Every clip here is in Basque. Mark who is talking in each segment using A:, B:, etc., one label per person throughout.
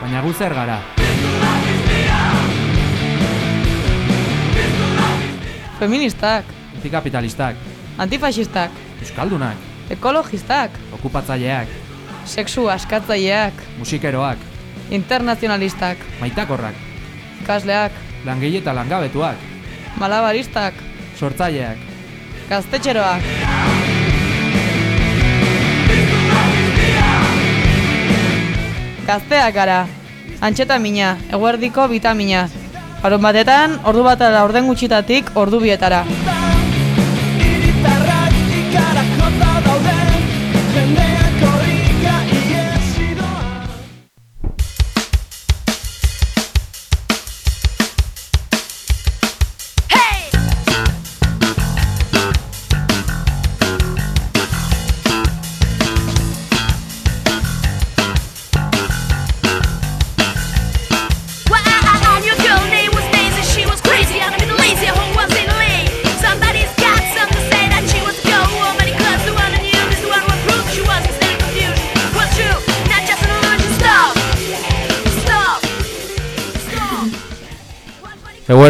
A: Baina gu zer gara?
B: Feministak,
A: Antikapitalistak,
B: antifasistak,
A: euskaldunak,
B: ekologistak,
A: okupatzaileak,
B: sexu askatzaileak,
A: musikeroak,
B: internazionalistak,
A: maitakorrak,
B: ikasleak,
A: langile eta langabetuak,
B: malabaristak,
A: sortzaileak,
B: gaztetxeroak. Gazteak gara, antxetamina, eguerdiko vitamina. Harun batetan, ordu batara orden gutxitatik ordu bietara.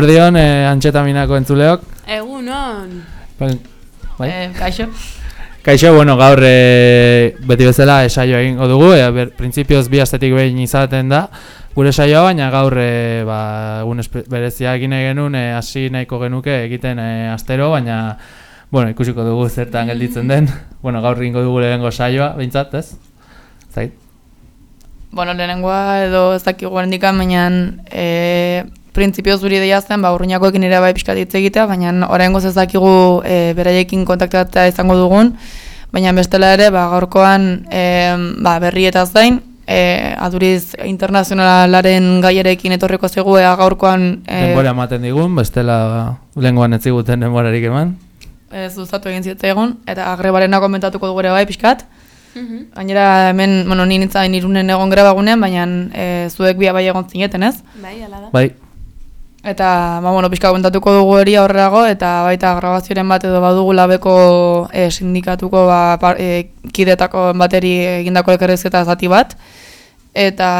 A: Eguerdion, eh, antxetaminako entzuleok.
C: Egunon.
A: Bai, bai.
B: Eh, kaixo?
A: Kaixo, bueno, gaur e, beti bezala esaio egingo dugu, e, ber, printzipioz bi astetik behin izaten da, gure saioa, baina gaur e, ba, egun berezia egin nahi genuen, e, hasi nahiko genuke egiten e, astero, baina, bueno, ikusiko dugu zertan gelditzen den, bueno, gaur egingo dugu lehenengo saioa, behintzat, ez? Zait?
B: Bueno, lehenengoa edo ez dakigu handikan, baina e, printzipio zuri deia zen, ba, urruñakoekin ere bai pixkat hitz egitea, baina oraingoz ez dakigu e, beraiekin kontaktatzea izango dugun, baina bestela ere, ba, gaurkoan e, ba, berrietaz gain, e, aduriz internazionalaren gaierekin etorriko zegu ea gaurkoan e,
A: Denbora ematen digun, bestela lehengoan ez ziguten denborarik eman.
B: e, zuzatu egin zitzaigun, eta grebarena komentatuko dugu ere bai pixkat. Gainera hemen, bueno, ni nintzen irunen egon grebagunean, baina e, zuek bia bai egon zineten, ez?
C: Bai, ala da.
A: Bai,
B: Eta, ba, bueno, pixka komentatuko dugu hori aurrerago, eta baita grabazioaren bat edo badugu labeko e, sindikatuko ba, par, e, kidetako bateri egindako elkarrizketa zati bat. Eta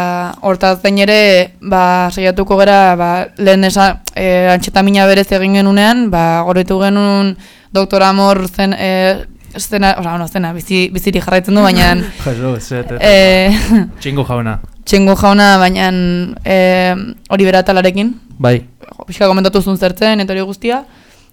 B: hortaz gain ere, ba, saiatuko gara, ba, lehen esa, e, antxetamina berez egin genunean, ba, gorritu genuen doktor Amor zen, e, zena, oza, bueno, zena, bizi, biziri jarraitzen du, baina
A: Jesus, zet,
B: e,
A: txingu jauna.
B: txingu jauna, baina e, hori beratalarekin,
A: Bai,
B: pixka komentatu zuen zertzen, eta hori guztia.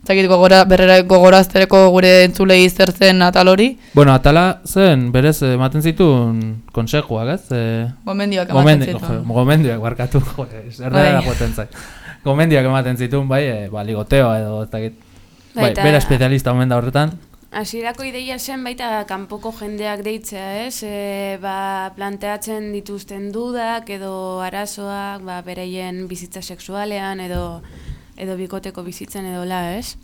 B: Zakit gogora, berrera gogoraztereko gure entzulei zertzen atal hori.
A: bueno, atala zen, berez, ematen zituen konsejuak, ez? E,
B: Gomendioak ematen
A: Gomendi,
B: zituen.
A: gomendioak barkatu, zer
B: Bai.
A: da joaten zait. Gomendioak ematen zituen, bai, e, ba, ligoteoa edo, ez dakit. Bai, bera espezialista omen da horretan.
C: Hasierako ideia zen baita kanpoko jendeak deitzea, ez? E, ba, planteatzen dituzten dudak edo arazoak, ba, bereien bizitza sexualean edo edo bikoteko bizitzen edo la, ez?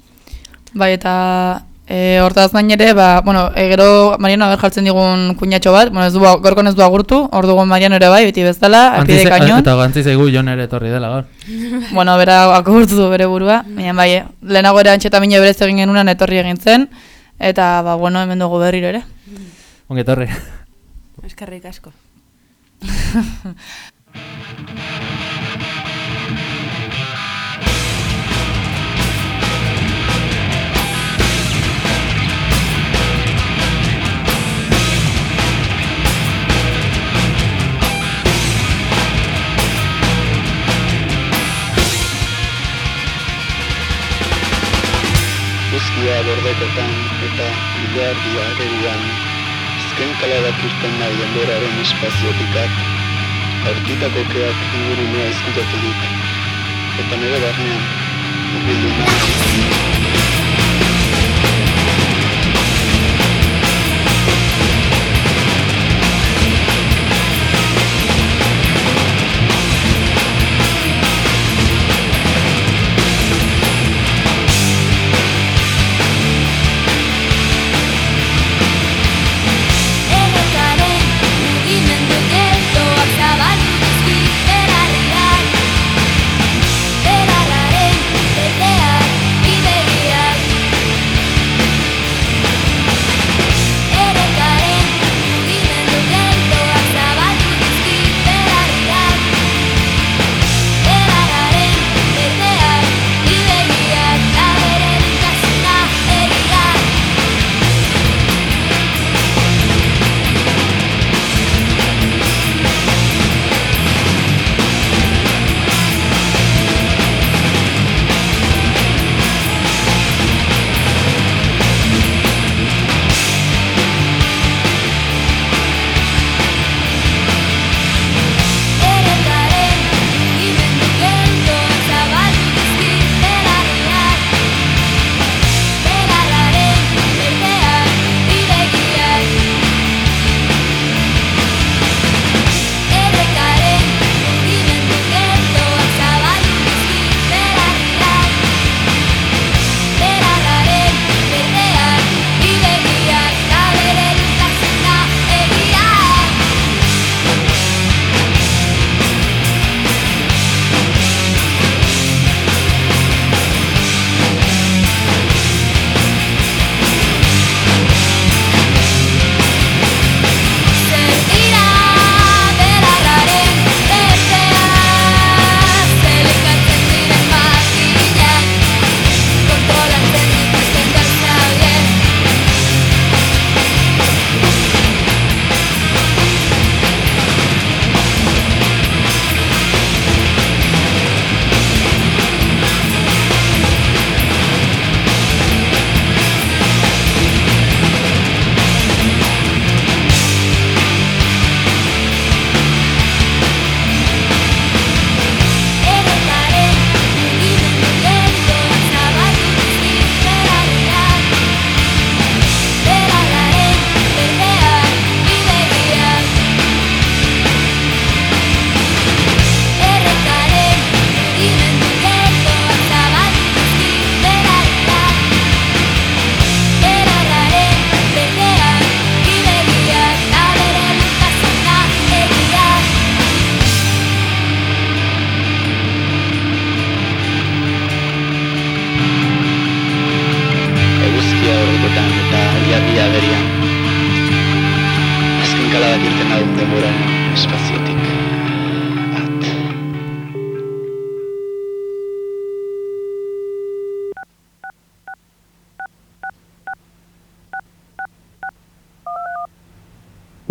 B: Bai, eta e, hortaz gain ere, ba, bueno, e, gero Mariano ber jartzen digun kuñatxo bat, bueno, ez du, gorkon ez du agurtu, hor dugun Mariano ere bai, beti bezala, apide
A: Antzi-
B: kainon.
A: Eta gantzi zaigu jon ere etorri dela gaur.
B: bueno, bera agurtu du bere burua, baina bai, eh, lehenago ere antxetamina berez egin genunan etorri egin zen, eta, ba, bueno, hemen dugu berriro ere.
A: Ongi etorri.
C: Eskerrik asko.
D: Guztia bordekotan eta ilargia agerian Azken kaladak irten nahi denboraren espaziotikak Aurkitako keak ingurunea izkutaturik Eta nire barnean, urbildu nahi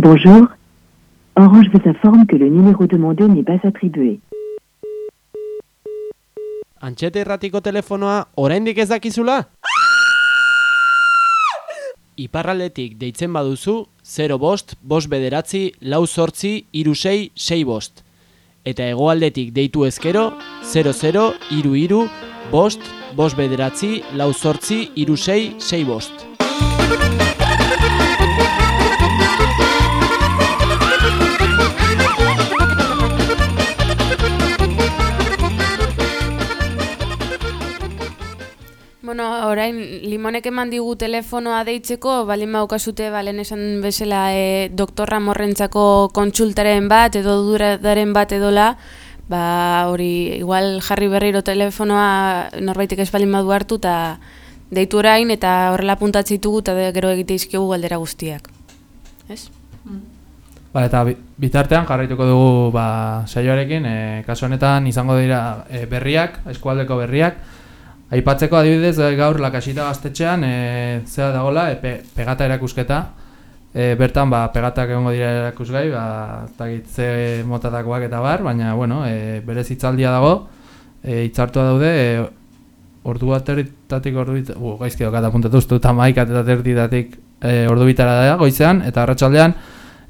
E: Bonjour. Orange vous informe que le numéro demandé n'est pas attribué.
F: Antxete erratiko telefonoa oraindik ez dakizula? Iparraldetik deitzen baduzu 0 bost, bost bederatzi, lau sortzi, iru sei, bost. Eta hegoaldetik deitu ezkero 00 iru iru, bost, bost bederatzi, lau sortzi, iru sei, sei bost.
C: Orain limonek eman digu telefonoa deitzeko, balin baukazute, balen esan bezala e, doktorra morrentzako kontsultaren bat edo duradaren bat edola, ba hori igual jarri berriro telefonoa norbaitek ez balin badu hartu eta deitu orain eta horrela puntatze ditugu eta gero egite izkigu galdera guztiak. Ez?
A: Ba, eta bi- bitartean jarraituko dugu ba, saioarekin, e, kasu honetan izango dira e, berriak, eskualdeko berriak. Aipatzeko adibidez e, gaur lakasita gaztetxean e, zera dagola e, pe, pegata erakusketa. E, bertan ba, pegatak egongo dira erakusgai, ba, ze motatakoak eta bar, baina bueno, e, berez hitzaldia dago, e, hitzartua daude, e, ordu bat erditatik ordu bit, uh, gaizki dokat apuntatu ustu, eta erditatik e, ordu bitara da goizean, eta arratsaldean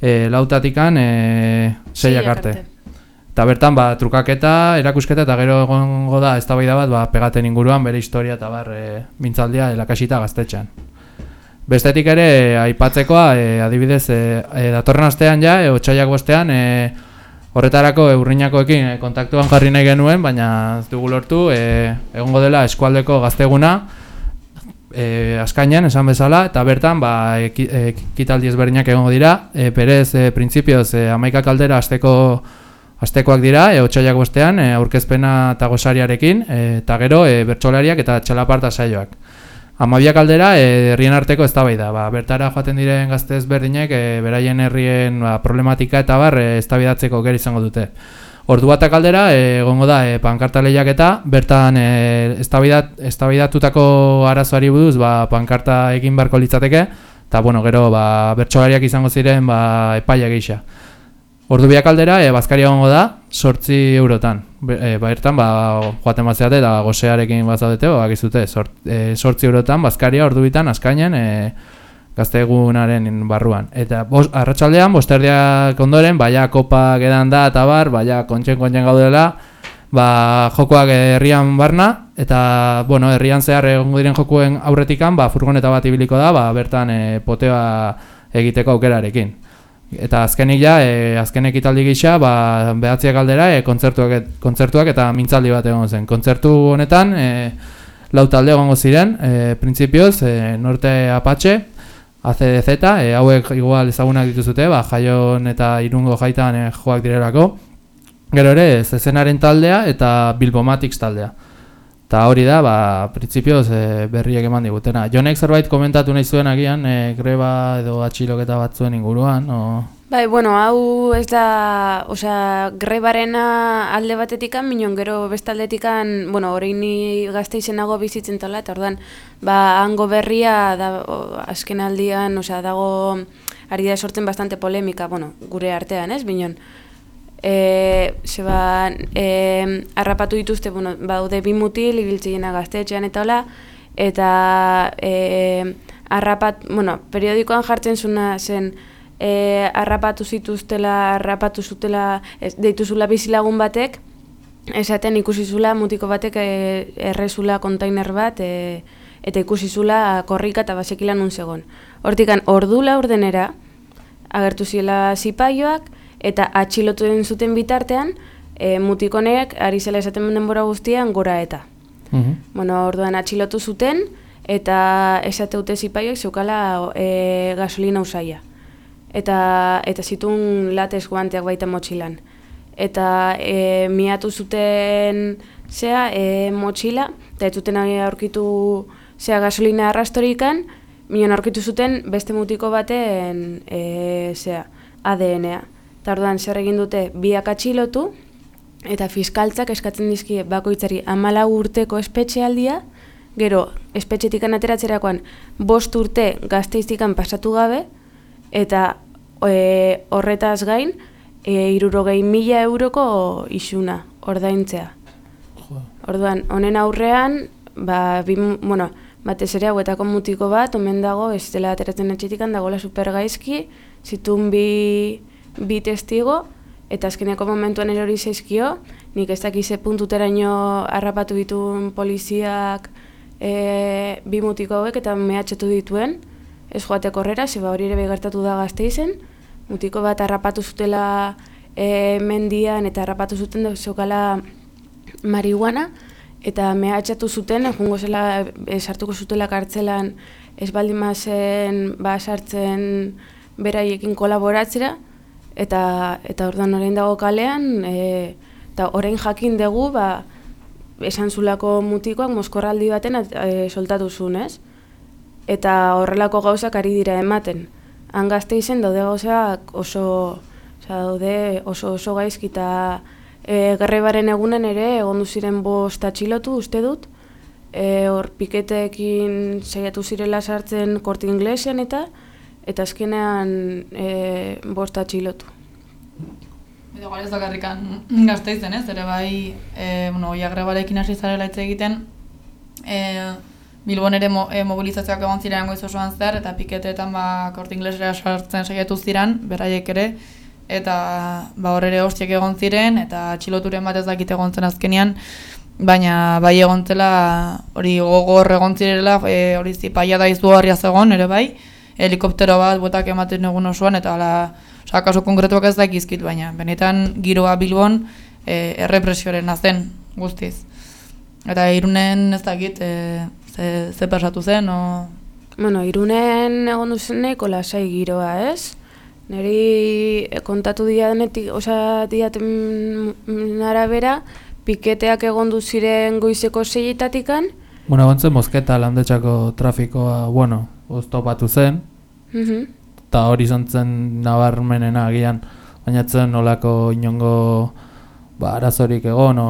A: e, lautatikan e, seiak arte. Eta bertan, ba, trukaketa, erakusketa eta gero egongo da eztabaida bat, ba, pegaten inguruan bere historia eta bar e, mintzaldia elakasita gaztetxean. Bestetik ere, aipatzekoa, e, adibidez, e, e, datorren astean ja, e, otxaiak bostean, e, horretarako eurrinakoekin e, kontaktuan jarri nahi genuen, baina ez dugu lortu, e, egongo dela eskualdeko gazteguna, e, askainan, esan bezala, eta bertan, ba, eki- ekitaldi ezberdinak egongo dira, e, perez, e, printzipioz, e, amaika kaldera asteko Astekoak dira, e, otxaiak bostean, e, aurkezpena eta gosariarekin, e, eta gero e, bertsolariak eta txalaparta saioak. Amabiak aldera, e, herrien arteko eztabaida. Ba, bertara joaten diren gazte ezberdinek, e, beraien herrien ba, problematika eta bar e, eztabaidatzeko gero izango dute. Ordu batak aldera, e, egongo da, e, pankarta lehiaketa, bertan e, eztabaidat, eztabaidatutako arazoari buruz, ba, pankarta egin beharko litzateke, eta bueno, gero ba, bertsolariak izango ziren ba, epaia gisa. Ordu biak aldera, e, bazkaria egongo da, sortzi eurotan. E, ba, ertan, ba, joaten batzeate eta gosearekin bazaudete, ba, gizute, sort, e, sortzi eurotan, bazkaria ordu bitan, askainen, e, gaztegunaren barruan. Eta bos, arratsaldean bosterdiak ondoren, baia kopa gedan da eta bar, baia kontxen kontxen gaudela, ba, jokoak herrian barna, eta, bueno, herrian zehar egongo diren jokuen aurretikan, ba, furgoneta bat ibiliko da, ba, bertan e, potea egiteko aukerarekin. Eta azkenik ja, e, azken ekitaldi gisa, ba, behatziak aldera, e, kontzertuak, kontzertuak eta mintzaldi bat egon zen. Kontzertu honetan, e, lau talde egongo ziren, e, printzipioz, e, Norte Apache, ACDZ, e, hauek igual ezagunak dituzute, ba, jaion eta irungo jaitan e, joak direlako. Gero ere, zezenaren taldea eta Bilbomatics taldea. Eta hori da, ba, printzipioz e, berriak eman digutena. Jonek zerbait komentatu nahi zuen agian, e, greba edo atxiloketa batzuen inguruan, o...
C: Bai, bueno, hau ez da, osea, grebarena alde batetikan, minon gero bestaldetikan, bueno, orain ni gazte izenago bizitzen tola, eta ordan, ba, hango berria, da, o, azken aldian, osea, dago, ari da sortzen bastante polemika, bueno, gure artean, ez, minon. E, zeba, e, harrapatu dituzte, bueno, baude bi mutil, ibiltzeena gaztetxean eta hola, eta e, harrapat, bueno, periodikoan jartzen zuna zen, e, harrapatu zituztela, harrapatu zutela, ez, deituzula bizilagun batek, esaten ikusi zula mutiko batek e, errezula kontainer bat, e, eta ikusi zula korrika eta basekila nun zegon. Hortikan, ordu laurdenera, agertu zila zipaioak, eta atxilotu zuten bitartean, e, mutikonek ari zela esaten denbora guztian gora eta.
A: Mhm.
C: Bueno, orduan atxilotu zuten, eta esate dute zipaioek zeukala e, gasolina usaia. Eta, eta zitun latez guanteak baita motxilan. Eta e, miatu zuten zea e, motxila, eta ez zuten aurkitu zea gasolina arrastorikan, minon aurkitu zuten beste mutiko baten e, zea, ADN-a. Eta orduan zer egin dute biak atxilotu, eta fiskaltzak eskatzen dizkie bakoitzari amala urteko espetxealdia, gero espetxetikan ateratzerakoan bost urte gazteiztikan pasatu gabe, eta e, horretaz gain, e, irurogei mila euroko isuna ordaintzea. Orduan, honen aurrean, ba, bi, bueno, batez ere hauetako mutiko bat, omen dago, ez dela ateratzen etxetikan, dagoela supergaizki, zitun bi, bi testigo, eta azkeneko momentuan erori zaizkio, nik ez dakize puntuteraino harrapatu dituen poliziak e, bi mutiko hauek eta mehatxetu dituen, ez joateko horrera, zeba hori ere begertatu da gazteizen, mutiko bat harrapatu zutela e, mendian eta harrapatu zuten da zokala marihuana, eta mehatxatu zuten, jungo zela, e, sartuko zutela kartzelan, ez baldin mazen, ba, sartzen beraiekin kolaboratzera, eta eta orduan orain dago kalean, e, eta orain jakin dugu, ba, esan zulako mutikoak moskorraldi baten e, soltatu zuen, ez? Eta horrelako gauzak ari dira ematen. Han gazteizen daude gauzak oso, osea, daude oso oso gaizki eta e, gerrebaren egunen ere egondu ziren bost atxilotu uste dut. E, hor piketeekin saiatu zirela sartzen korte inglesen eta eta azkenean e, bost atxilotu.
B: Edo gara ez dakarrikan gazteizen, ez? Ere bai, e, bueno, oia grebarekin hasi zarela hitz egiten, e, Bilbon ere mo, e, mobilizazioak egon ziren goiz osoan zehar, eta piketeetan ba, korte inglesera sartzen saiatu ziren, beraiek ere, eta ba, hor ere hostiek egon ziren, eta atxiloturen bat ez dakit egon zen azkenean, baina bai egon zela, hori gogor egon zirela, e, hori zipaia da izugarria zegoen, ere bai, helikoptero bat botak ematen egun osoan, eta hala, Osa, kaso konkretuak ez dakizkit, baina benetan giroa Bilbon e, errepresioaren zen guztiz. Eta irunen ez dakit, e, ze, ze pasatu zen, o...
C: Bueno, irunen egon duzen nahiko lasai giroa, ez? Neri eh, kontatu dianetik, osea, diaten arabera, piketeak egon ziren goizeko seietatikan,
A: Bueno, egon zen mosketa landetxako trafikoa, bueno, oztopatu zen,
C: mhm,
A: eta hori izan zen nabarmenena agian, baina zen nolako inongo ba, arazorik egon, o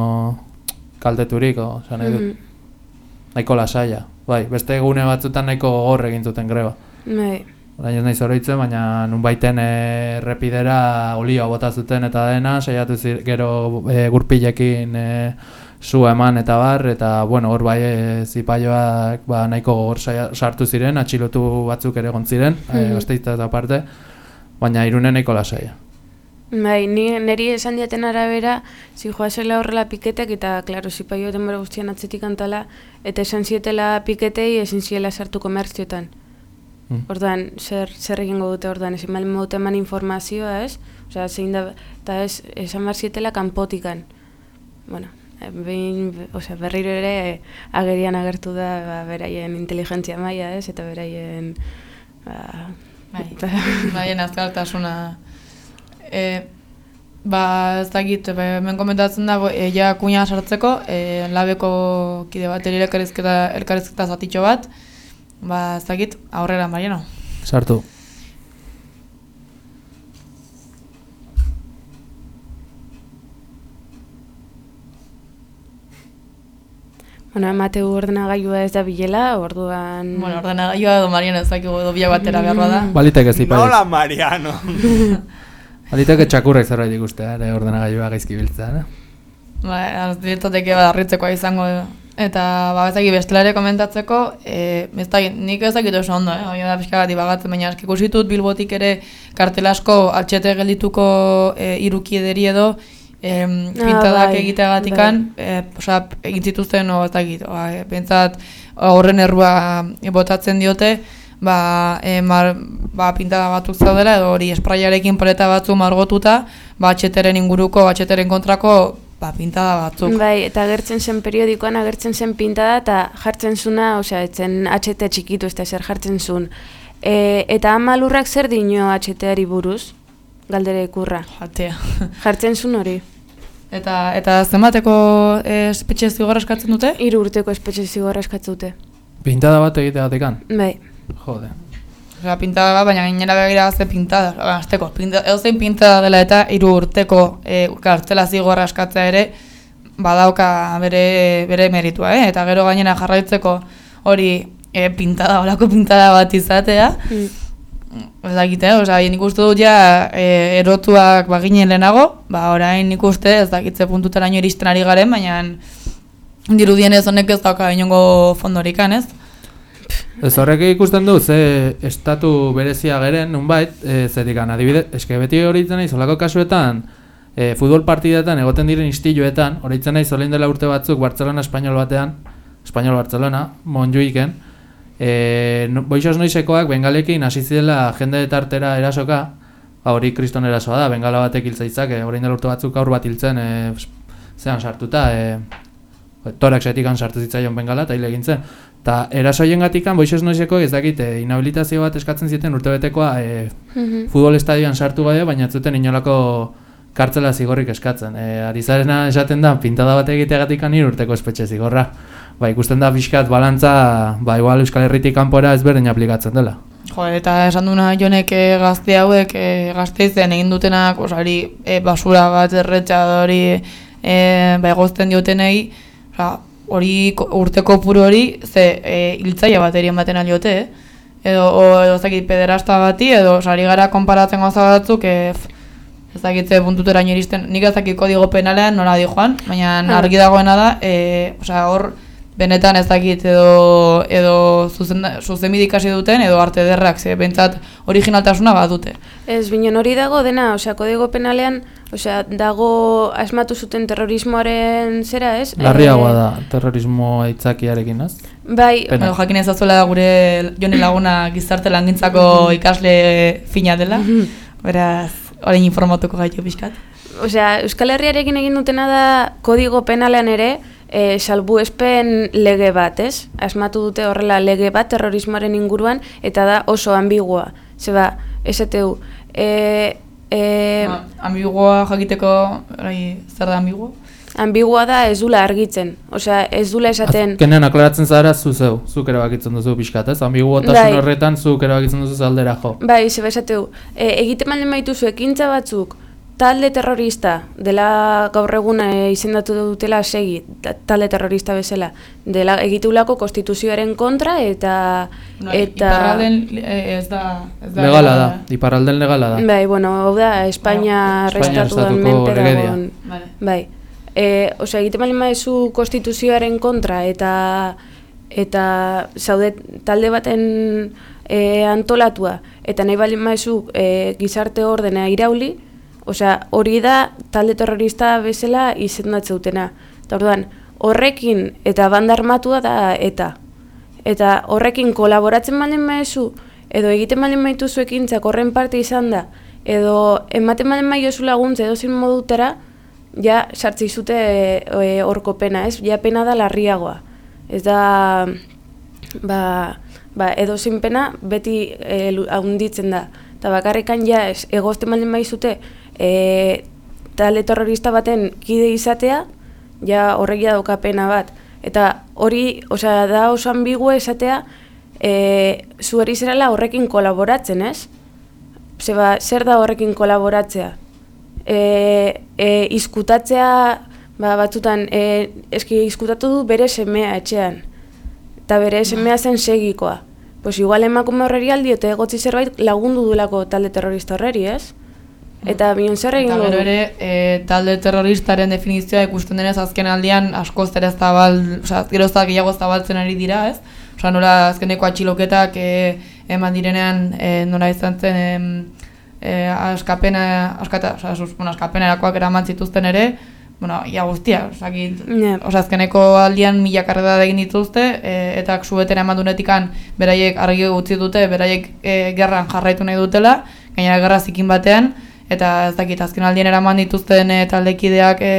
A: kalteturik, o, nahi dut,
C: mhm,
A: nahiko lasaia. Bai, beste egune batzutan nahiko gogor egin zuten greba.
C: bai,
A: Orain ez naiz oroitzen, baina nunbaiten eh, errepidera olioa bota zuten eta dena, saiatu zir, gero e, gurpilekin e, zu eman eta bar, eta bueno, hor bai e, zipaioak ba, nahiko gogor sartu ziren, atxilotu batzuk ere egon ziren, mm
C: Mhm.
A: -hmm. eta aparte, baina irune nahiko lasaia.
C: Bai, ni, neri esan diaten arabera, zi joazela horrela piketek eta, klaro, zipaio denbora guztian atzetik antala, eta esan zietela piketei ezin ziela sartu komertzioetan.
A: Mm.
C: Ordan, zer, zer egingo dute ordan, ezin bali modu eman informazioa, ez? Osea, zein da, eta ez, esan behar zietela kanpotikan. Bueno, eh, behin, osea, berriro ere agerian agertu da ba, beraien inteligentzia maila, ez? Eta beraien, ba,
B: Bai, baien azkartasuna. E, ba, ez dakit, ba, hemen komentatzen dago, e, ja kuina sartzeko, e, labeko kide bat ere elkarrizketa, elkarrizketa zatitxo bat, ba, ez dakit, aurrera, Mariano.
A: Sartu.
C: bueno, emateu ordenagailua ez da bilela, orduan...
B: Bueno, ordenagailua edo Mariano ez dakigu edo biak batera beharra da.
A: Baliteke zipaioz.
G: Nola Mariano.
A: Baliteke txakurrek zerbait ikustea, ere ordenagailua gaizki biltzea, ne?
B: Ba, az diretateke badarritzekoa izango eta ba ez dakit bestela ere komentatzeko, eh ez dakit, nik ez dakit oso ondo, eh. Hori da pixka bat ibagatzen, baina eski ikusi dut Bilbotik ere kartel asko HT geldituko e, irukiederi edo em,
C: Ah,
B: pintadak
C: bai,
B: egiteagatikan, eh, osea, egin zituzten o ez dakit, ba, e, pentsat horren errua botatzen diote, ba, e, mar, ba, pintada batzuk zaudela, edo hori espraiarekin paleta batzu margotuta, ba, inguruko, HT-ren kontrako, ba, pintada batzuk.
C: Bai, eta agertzen zen periodikoan agertzen zen pintada eta jartzen zuna, osea, etzen HT txikitu ez da zer jartzen zuen. E, eta ama lurrak zer dino HT-ari buruz? Galdera ikurra.
B: Jatea.
C: Jartzen zuen hori.
B: Eta, eta zenbateko eh, espetxe zigorra eskatzen dute?
C: Hiru urteko espetxe zigorra eskatzute.
A: Pintada bat egiteagatekan.
C: Bai.
A: Jode.
B: Osea, pintada bat, baina gainera begira ze pintada, Ba, azteko, pinta, edozein pintada dela eta hiru urteko e, kartzela zigorra eskatzea ere, badauka bere, bere meritua, eh? eta gero gainera jarraitzeko hori e, pintada, olako pintada bat izatea,
C: Mm.
B: ez dakit, eh? Osea, nik uste dut ja e, erotuak baginen lehenago, ba, orain nik uste ez dakitze puntutaraino iristen ari garen, baina dirudienez honek ez dauka inongo fondorikan, ez?
A: Ez horrek ikusten du, ze estatu berezia geren, nunbait, e, zerikan, adibide, eske beti horitzen nahi, zolako kasuetan, e, futbol partidetan, egoten diren istiluetan, horitzen nahi, zolein dela urte batzuk, Barcelona Espainol batean, Espainol Barcelona, Monjuiken, e, no, boixos noizekoak, bengalekin hasi zidela jende tartera erasoka, ba, hori kriston erasoa da, bengala batek hil zaitzake, orain dela urte batzuk aur bat hiltzen, e, zean sartuta, e, torak setikan sartu zitzaion bengala, eta hil egin zen. Ta erasoien gatikan, boixos noizeko ez dakit, e, inhabilitazio bat eskatzen zieten urtebetekoa e,
C: Mhm.
A: futbol estadioan sartu gabe, baina zuten inolako kartzela zigorrik eskatzen. E, Arizarena esaten da, pintada bat egiteagatik nire urteko espetxe zigorra. Ba, ikusten da pixkat balantza, ba, igual Euskal Herritik kanpora ezberdin aplikatzen dela.
B: Jo, eta esan duna jonek e, gazte hauek e, gazteizen egin dutenak osari e, basura bat erretxa hori e, ba, egozten diotenei oza, hori ko- urteko puru hori ze e, hiltzaile baterien baten aliote, eh? edo, o, edo ez dakit pederasta bati, edo sari gara konparatzen gauza batzuk, e, ez dakit ze puntuteraino iristen, nik ez dakit kodigo penalean nola di joan, baina
C: Ah.
B: argi dagoena da, e, osea, hor benetan ez dakit edo, edo zuzen, zuzenbide ikasi duten edo arte derrak, ze bentsat originaltasuna badute.
C: Ez, binen hori dago dena, osea, kodigo penalean, osea, dago asmatu zuten terrorismoaren zera, ez?
A: Larriagoa
C: Eh,
A: da, terrorismo aitzakiarekin, ez?
C: Bai.
B: Edo jakin ezazuela gure Joni Laguna gizarte langintzako ikasle fina dela, beraz, orain informatuko gaitu pixkat.
C: Osea, Euskal Herriarekin egin dutena da kodigo penalean ere e, salbuespen lege bat, ez? Asmatu dute horrela lege bat terrorismoaren inguruan eta da oso ambigua. Zeba, STU. E, e,
B: Ba, ambiguoa jakiteko, orai, zer da ambiguo?
C: ambigua da ez dula argitzen. Osea, ez dula esaten...
A: Azkenean aklaratzen zara zu zeu, zuk erabakitzen duzu pixkat, ez? Ambiguotasun
C: Bai.
A: horretan zuk erabakitzen duzu zaldera jo.
C: Bai, zeba esateu, e, egiten baldin baituzu ekintza batzuk talde terrorista dela gaur egun e, izendatu dutela segi ta- talde terrorista bezala dela egitulako konstituzioaren kontra eta
B: No,
C: eta
B: Iparralden eh, ez da... Ez da
A: Legala da, iparralden legala da.
C: bai, bueno, hau da Espainia
A: Espainiar
C: restatuan
A: estatuko
C: menpe
A: legedia.
C: dagoen
B: Vale.
C: Bai. E, osea, egiten baldin baduzu konstituzioaren kontra eta eta zaude talde baten e, antolatua eta nahi baldin baduzu e, gizarte ordena irauli, osea, hori da talde terrorista bezala izendatzen dutena. Orduan, horrekin eta banda armatua da eta eta horrekin kolaboratzen baldin baduzu edo egiten baldin baituzu ekintzak horren parte izan da edo ematen baldin baiozu laguntza edo zin modutera ja sartzi zute e, horko pena, ez? Ja pena da larriagoa. Ez da ba, ba edo pena beti e, handitzen da. Eta bakarrikan ja egozten baldin baizute e, talde terrorista baten kide izatea, ja horregia dauka pena bat. Eta hori, osea, da oso ambigua esatea, e, zu eri zerala horrekin kolaboratzen, ez? Zeba, zer da horrekin kolaboratzea? E, e, izkutatzea, ba, batzutan, e, eski izkutatu du bere semea etxean. Eta bere semea zen segikoa. Pues igual emakume horreri aldiote egotzi zerbait lagundu duelako talde terrorista horreri, ez? Eta bion zer
B: Eta
C: egingo
B: gero ere, e, talde terroristaren definizioa ikusten denez azken aldian askoz ere zabal, osea, gero ez gehiago zabaltzen ari dira, ez? Osea, nola azkeneko atxiloketak e, eman direnean, e, nola izan zen, em, e, askapena, askata, sus, bueno, askapenerakoak eraman zituzten ere, bueno, ia guztia, osea,
C: Ja.
B: osea, azkeneko aldian mila karrera egin dituzte, e, eta suetera eman dunetikan beraiek argi utzi dute, beraiek e, gerran jarraitu nahi dutela, gainera gerra zikin batean, eta ez dakit azken aldien eraman dituzten e, taldekideak e,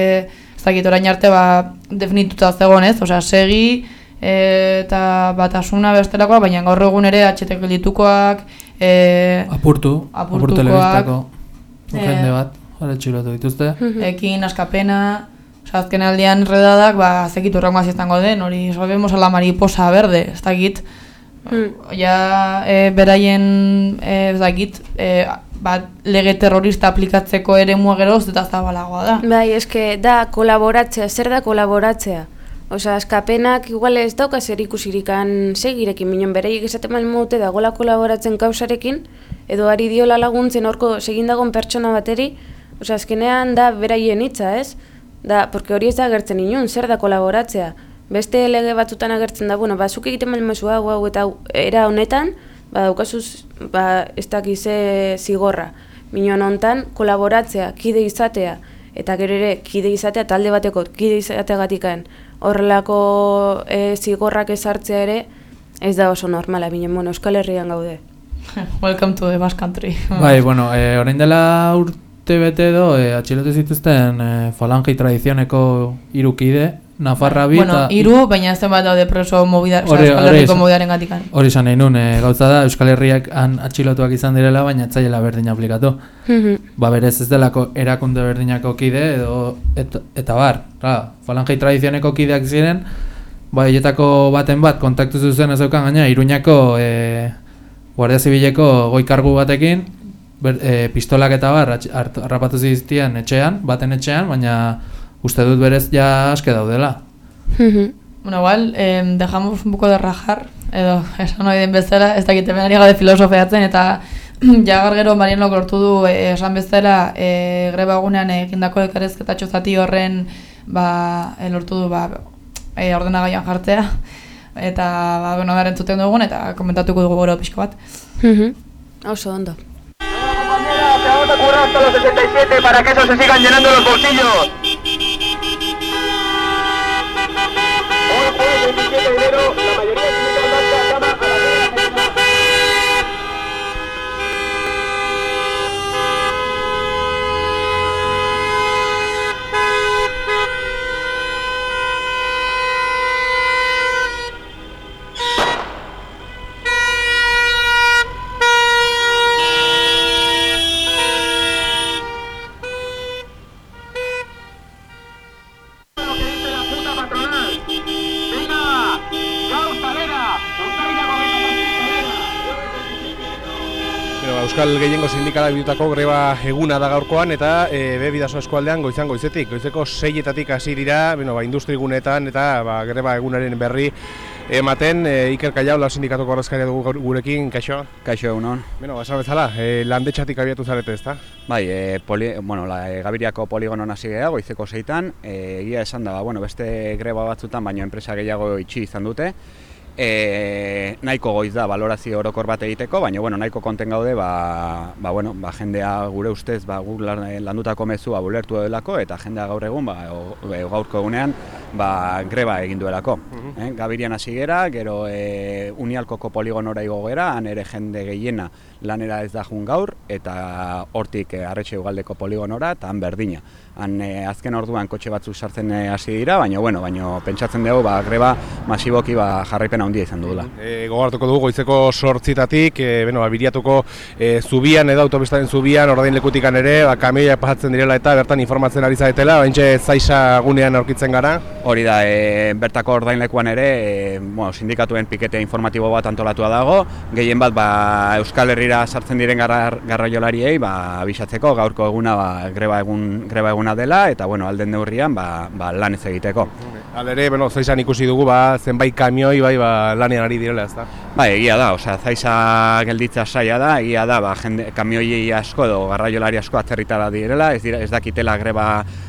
B: ez dakit orain arte ba, definituta zegoen ez, osea segi e, eta batasuna bestelakoa, baina gaur egun ere atxetek gelditukoak, e,
A: Apurtu, apurtu telebistako jende bat, jara txilotu dituzte.
B: ekin askapena, osea azken aldian redadak, ba, zekit urrengoa izango den, hori sabemos a la mariposa verde, ez dakit, ja e, beraien e, ez dakit, e, bat lege terrorista aplikatzeko ere gero ez eta zabalagoa da.
C: Bai, eske da kolaboratzea, zer da kolaboratzea? Osea, eskapenak igual ez dauka zer ikusirikan segirekin, minon bereiek esaten mal mote dagoela kolaboratzen kausarekin, edo ari diola laguntzen horko segindagon pertsona bateri, osea, azkenean da beraien hitza, ez? Da, porque hori ez da agertzen inun, zer da kolaboratzea. Beste lege batzutan agertzen da, bueno, ba, zuk egiten mal mezu hau, eta era honetan, ba, daukazuz, ba, ez dakize zigorra. Minon hontan, kolaboratzea, kide izatea, eta gero ere, kide izatea, talde bateko, kide izateagatikan, horrelako e, zigorrak ezartzea ere, ez da oso normala, binen, bueno, Euskal Herrian gaude.
B: Welcome to the Basque Country.
A: Bai, bueno, e, orain dela urte bete edo, e, atxilotu zituzten e, falange tradizioneko irukide, Nafarra bi,
B: Bueno,
A: eta-
B: hiru, baina ez zenbat daude preso movida,
A: Hori-
B: Euskal Herriko movidaren gatikan.
A: Hori esan nahi nun, e, gauza da, Euskal Herriak han atxilotuak izan direla, baina etzaiela berdin aplikatu. ba berez ez delako erakunde berdinako kide edo et, eta bar, ra, falangei tradizioneko kideak ziren, ba hietako baten bat kontaktu zuzen ez zeukan gaina Iruñako e, Guardia Zibileko goi kargu batekin ber, e, pistolak eta bar harrapatu ziztien etxean, baten etxean, baina uste dut berez ja aske daudela.
B: Bueno, igual, eh, dejamos un poco de rajar, edo, esan hori den bezala, ez dakit hemen ari gabe filosofeatzen, eta jagar gero Mariano lortu du eh, esan bezala eh, greba egunean egindako elkarrezketatxo zati horren ba, eh, lortu du ba, eh, ordenagaian jartzea, eta ba, bueno, daren zuten dugun, eta komentatuko dugu gero pixko bat.
C: Oso ondo.
H: Compañera, te vamos a currar hasta los 67 para que eso se sigan llenando los bolsillos. a
G: little Euskal Gehiengo Sindikala bidutako greba eguna da gaurkoan eta e, be bidazo eskualdean goizan goizetik. Goizeko seietatik hasi dira, bueno, ba, industrigunetan eta ba, greba egunaren berri ematen. E, Iker Kaiau, lau sindikatuko ordezkaria dugu gurekin, kaixo?
I: Kaixo egunon.
G: Bueno, esan bezala, e, landetxatik abiatu zarete ezta?
I: Bai, e, poli, bueno, la, e, Gabiriako poligonon hasi geha, goizeko zeitan, e, egia esan da, ba, bueno, beste greba batzutan, baino enpresa gehiago itxi izan dute, e, nahiko goiz da balorazio orokor bat egiteko, baina bueno, nahiko konten gaude, ba, ba, bueno, ba, jendea gure ustez ba, lan- landutako mezua bulertu delako, eta jendea gaur egun, ba, o, e, gaurko egunean, ba, greba egin duelako. eh? Gabirian hasi gera, gero e, Unialkoko poligonora igo gera, han ere jende gehiena lanera ez da jun gaur, eta hortik e, Arretxe Ugaldeko poligonora, eta han berdina. Han e, azken orduan kotxe batzuk sartzen hasi dira, baina bueno, baina pentsatzen dugu ba, greba masiboki ba, jarraipen handia izan dugula.
G: E, gogartuko dugu goizeko sortzitatik, e, bueno, ba, biriatuko e, zubian edo autobistaren zubian, ordain lekutikan ere, ba, kamioiak pasatzen direla eta bertan informatzen ari zaretela, baintxe zaisa gunean aurkitzen gara.
I: Hori da, e, bertako ordainlekuan ere, e, bueno, sindikatuen pikete informatibo bat antolatua dago, gehien bat ba, Euskal Herrira sartzen diren garra, garraiolariei ba, abisatzeko gaurko eguna ba, greba, egun, greba eguna dela, eta bueno, alden neurrian ba, ba, lan ez egiteko.
G: Alere, bueno, zaizan ikusi dugu, ba, zenbait kamioi, bai, ba, lanean ari direla, ezta?
I: Bai, egia da, osea, zaiza gelditza saia da, egia da, ba, jende, kamioi asko edo garraiolari asko atzerritara direla, ez, dira, ez dakitela greba,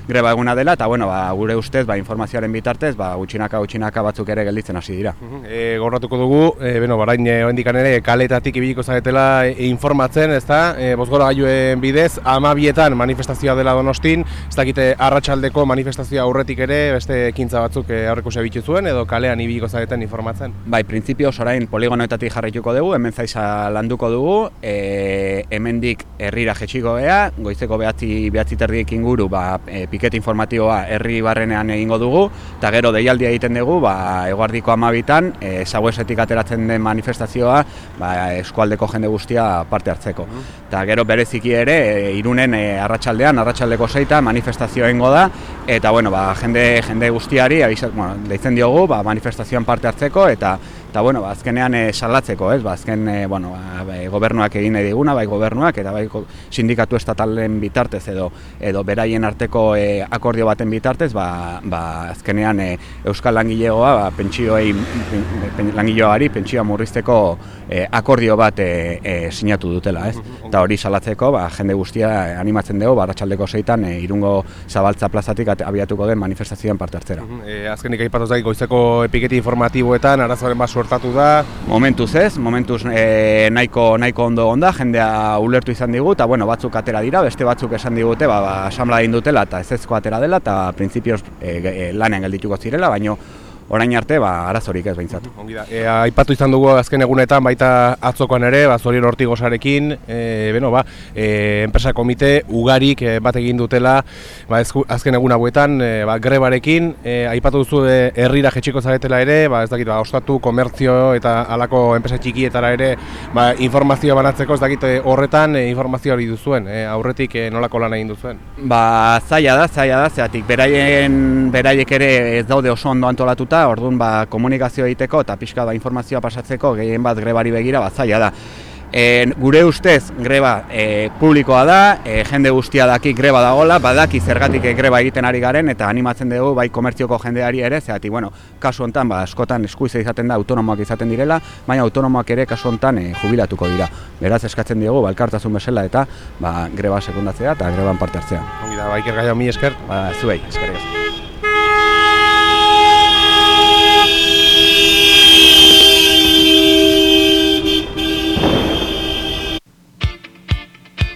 I: greba eguna dela, eta bueno, ba, gure ustez, ba, informazioaren bitartez, ba, gutxinaka, gutxinaka batzuk ere gelditzen hasi dira.
G: E, gorratuko dugu, e, beno, barain e, oraindik ere kaletatik ibiliko zaretela e, informatzen, ezta? E, bozgora gailuen bidez, amabietan manifestazioa dela donostin, ez dakite arratsaldeko manifestazioa aurretik ere, beste ekintza batzuk e, aurreko zebitu zuen, edo kalean ibiliko zareten informatzen.
I: Bai, printzipioz orain poligonoetatik jarraituko dugu, hemen zaiza landuko dugu, e, hemendik herrira jetxiko gea, goizeko behatzi, behatzi terdiek inguru, ba, e, piket informatiboa herri barrenean egingo dugu, eta gero deialdia egiten dugu, ba, eguardiko amabitan, e, zaguesetik ateratzen den manifestazioa, ba, eskualdeko jende guztia parte hartzeko. Eta gero bereziki ere, e, irunen e, arratsaldean, arratsaldeko zeita, manifestazioa egingo da, eta bueno, ba, jende, jende guztiari, abisat, bueno, deitzen diogu, ba, manifestazioan parte hartzeko, eta Eta, bueno, ba, azkenean e, salatzeko, ez, ba, azken, e, bueno, ba, bai, gobernuak egin nahi diguna, bai gobernuak, eta bai sindikatu estatalen bitartez edo edo beraien arteko e, akordio baten bitartez, ba, ba, azkenean e, Euskal Langilegoa, ba, pentsioei, pen, pen, langileoari pentsioa murrizteko e, akordio bat e, e, sinatu dutela, ez? Eta hori salatzeko, ba, jende guztia animatzen dugu, ba, arratsaldeko seitan, e, irungo zabaltza plazatik abiatuko den manifestazioan parte hartzera.
G: E, azkenik aipatu zaik goizeko epiketi informatiboetan arazoaren bat suertatu da.
I: Momentuz ez, momentuz e, nahiko, nahiko ondo onda, jendea ulertu izan digu, eta bueno, batzuk atera dira, beste batzuk esan digute, ba, ba asamblea egin dutela, eta ez atera dela, eta printzipioz e, e, lanean geldituko zirela, baino orain arte, ba, arazorik ez behintzat.
G: Ongi da. E, aipatu izan dugu azken egunetan baita atzokoan ere, ba, Zorion Ortigosarekin, e, beno, ba, e, enpresa komite ugarik e, bat egin dutela, ba, ezku, azken egun hauetan, e, ba, grebarekin, e, aipatu duzu e, herrira jetxiko zaretela ere, ba, ez dakit, ba, ostatu, komertzio eta halako enpresa txikietara ere, ba, informazioa banatzeko, ez dakit, e, horretan e, informazio hori duzuen, e, aurretik e, nolako lan egin duzuen.
I: Ba, zaila da, zaila da, zeatik beraien, beraiek ere ez daude oso ondo antolatuta, orduan ba, komunikazio egiteko eta pixka da informazioa pasatzeko gehien bat grebari begira, ba, zaila da. E, gure ustez greba e, publikoa da, e, jende guztia daki greba dagola, badaki zergatik greba egiten ari garen eta animatzen dugu bai komertzioko jendeari ere, zeatik, bueno, kasu hontan ba, askotan eskuiza izaten da autonomoak izaten direla, baina autonomoak ere kasu hontan e, jubilatuko dira. Beraz eskatzen diogu balkartasun bezala eta ba, greba sekundatzea eta greban parte hartzea.
G: Ongi da, ba, Iker Gaio, mi esker.
I: Ba, zuei, eskerrik asko.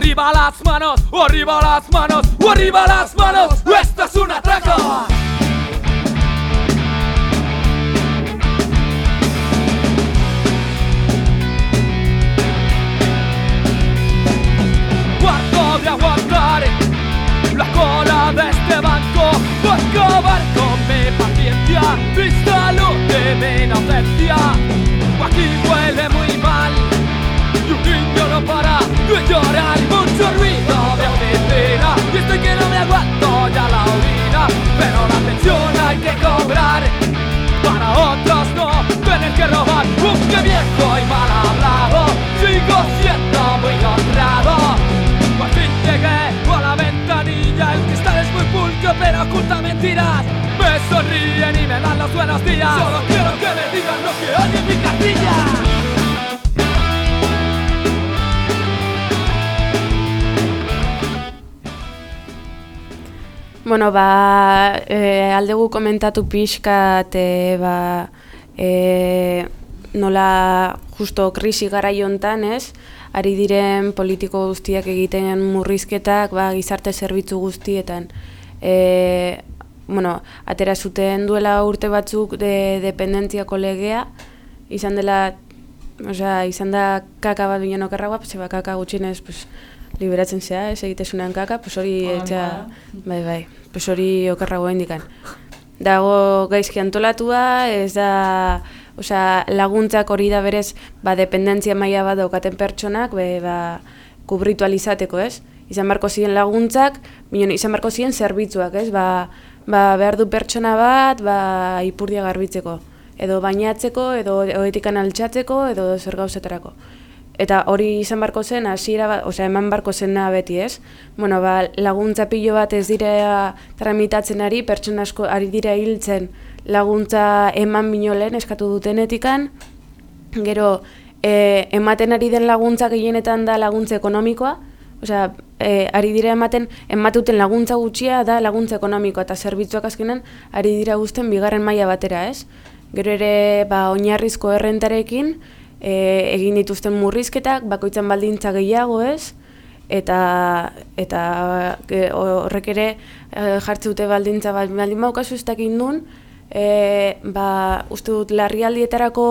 J: Arriba las manos, arriba las manos, arriba las manos, esto es un atraco. Cuarto de aguantar la cola de este banco, a acabar con mi paciencia y salud de mi inocencia. Aquí huele muy mal no para de llorar Mucho ruido de oficina Y estoy que no me aguanto ya la orina Pero la pensión hay que cobrar Para otros no tener que robar Un que viejo y mal hablado Sigo siendo muy honrado Por fin llegué a la ventanilla El cristal es muy pulcro pero oculta mentiras Me sonríen y me dan los buenos días Solo
C: Bueno, ba, e, aldegu komentatu pixkat, e, ba, e, nola justo krisi gara hontan, ez? Ari diren politiko guztiak egiten murrizketak, ba, gizarte zerbitzu guztietan. E, bueno, atera zuten duela urte batzuk de dependentziako legea, izan dela, osea, izan da kaka bat binen okerra bat, zeba kaka gutxienez, pues, liberatzen zea, ez egitezunean kaka, pues hori etxea, bai, bai, pues hori okerra goa indikan. Dago gaizki antolatua, ez da, osea, laguntzak hori da berez, ba, dependentzia maila bat daukaten pertsonak, be, ba, kubritu alizateko, ez? Izan barko ziren laguntzak, minon, izan barko ziren zerbitzuak, ez? Ba, ba, behar du pertsona bat, ba, ipurdia garbitzeko. Edo bainatzeko, edo oetikan altxatzeko, edo zer gauzetarako. Eta hori izan barko zen, hasiera osea, eman barko zena beti, ez? Bueno, ba, laguntza pilo bat ez dira tramitatzen ari, pertsona asko ari dira hiltzen laguntza eman minolen eskatu dutenetikan, gero e, ematen ari den laguntza gehienetan da laguntza ekonomikoa, osea, e, ari dira ematen, ematuten laguntza gutxia da laguntza ekonomikoa, eta zerbitzuak azkenan ari dira guzten bigarren maila batera, ez? Gero ere, ba, oinarrizko errentarekin, e, egin dituzten murrizketak, bakoitzan baldintza gehiago, ez? Eta, eta e, horrek ere e, jartze dute baldintza bat, baldin baukazu ez dakit nun, e, ba, uste dut larrialdietarako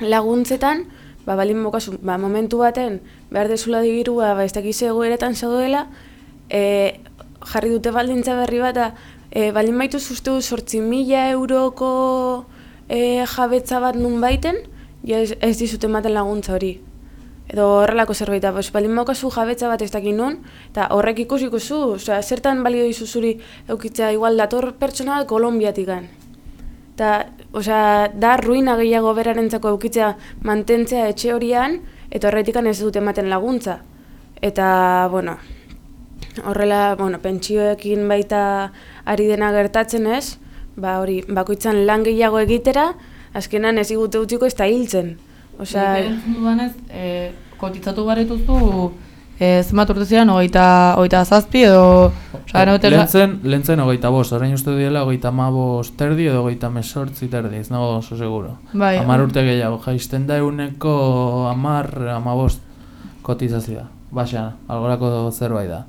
C: laguntzetan, ba, balin mokazu, ba, momentu baten, behar dezula digirua, ba, ez dakiz egoeretan zaudela, e, jarri dute baldintza berri bat, e, balin baitu dut sortzi mila euroko e, jabetza bat nun baiten, ez, ez dizuten baten laguntza hori. Edo horrelako zerbait, pues, balin maukazu jabetza bat ez dakin nun, eta horrek ikusiko zu, osea, zertan balio dizu zuri eukitzea igual dator pertsona bat Kolombiatikan. Eta, osea, da ruina gehiago berarentzako eukitzea mantentzea etxe horian, eta horretikan ez dute ematen laguntza. Eta, bueno, horrela, bueno, pentsioekin baita ari dena gertatzen ez, ba hori, bakoitzan lan gehiago egitera, azkenan ez igute utziko ez da hiltzen. Osea,
B: dudanez, e, kotitzatu barituzu, e, zenbat urte ziren, hogeita, hogeita zazpi edo... Osea, neote-
A: Lentzen, lentzen hogeita bost, orain uste diela hogeita ma bost terdi edo hogeita mesortzi terdi, ez nago oso seguro.
B: Bai.
A: Amar urte gehiago, jaisten da euneko amar, amabost kotizazioa, baxa, algorako zerbait da.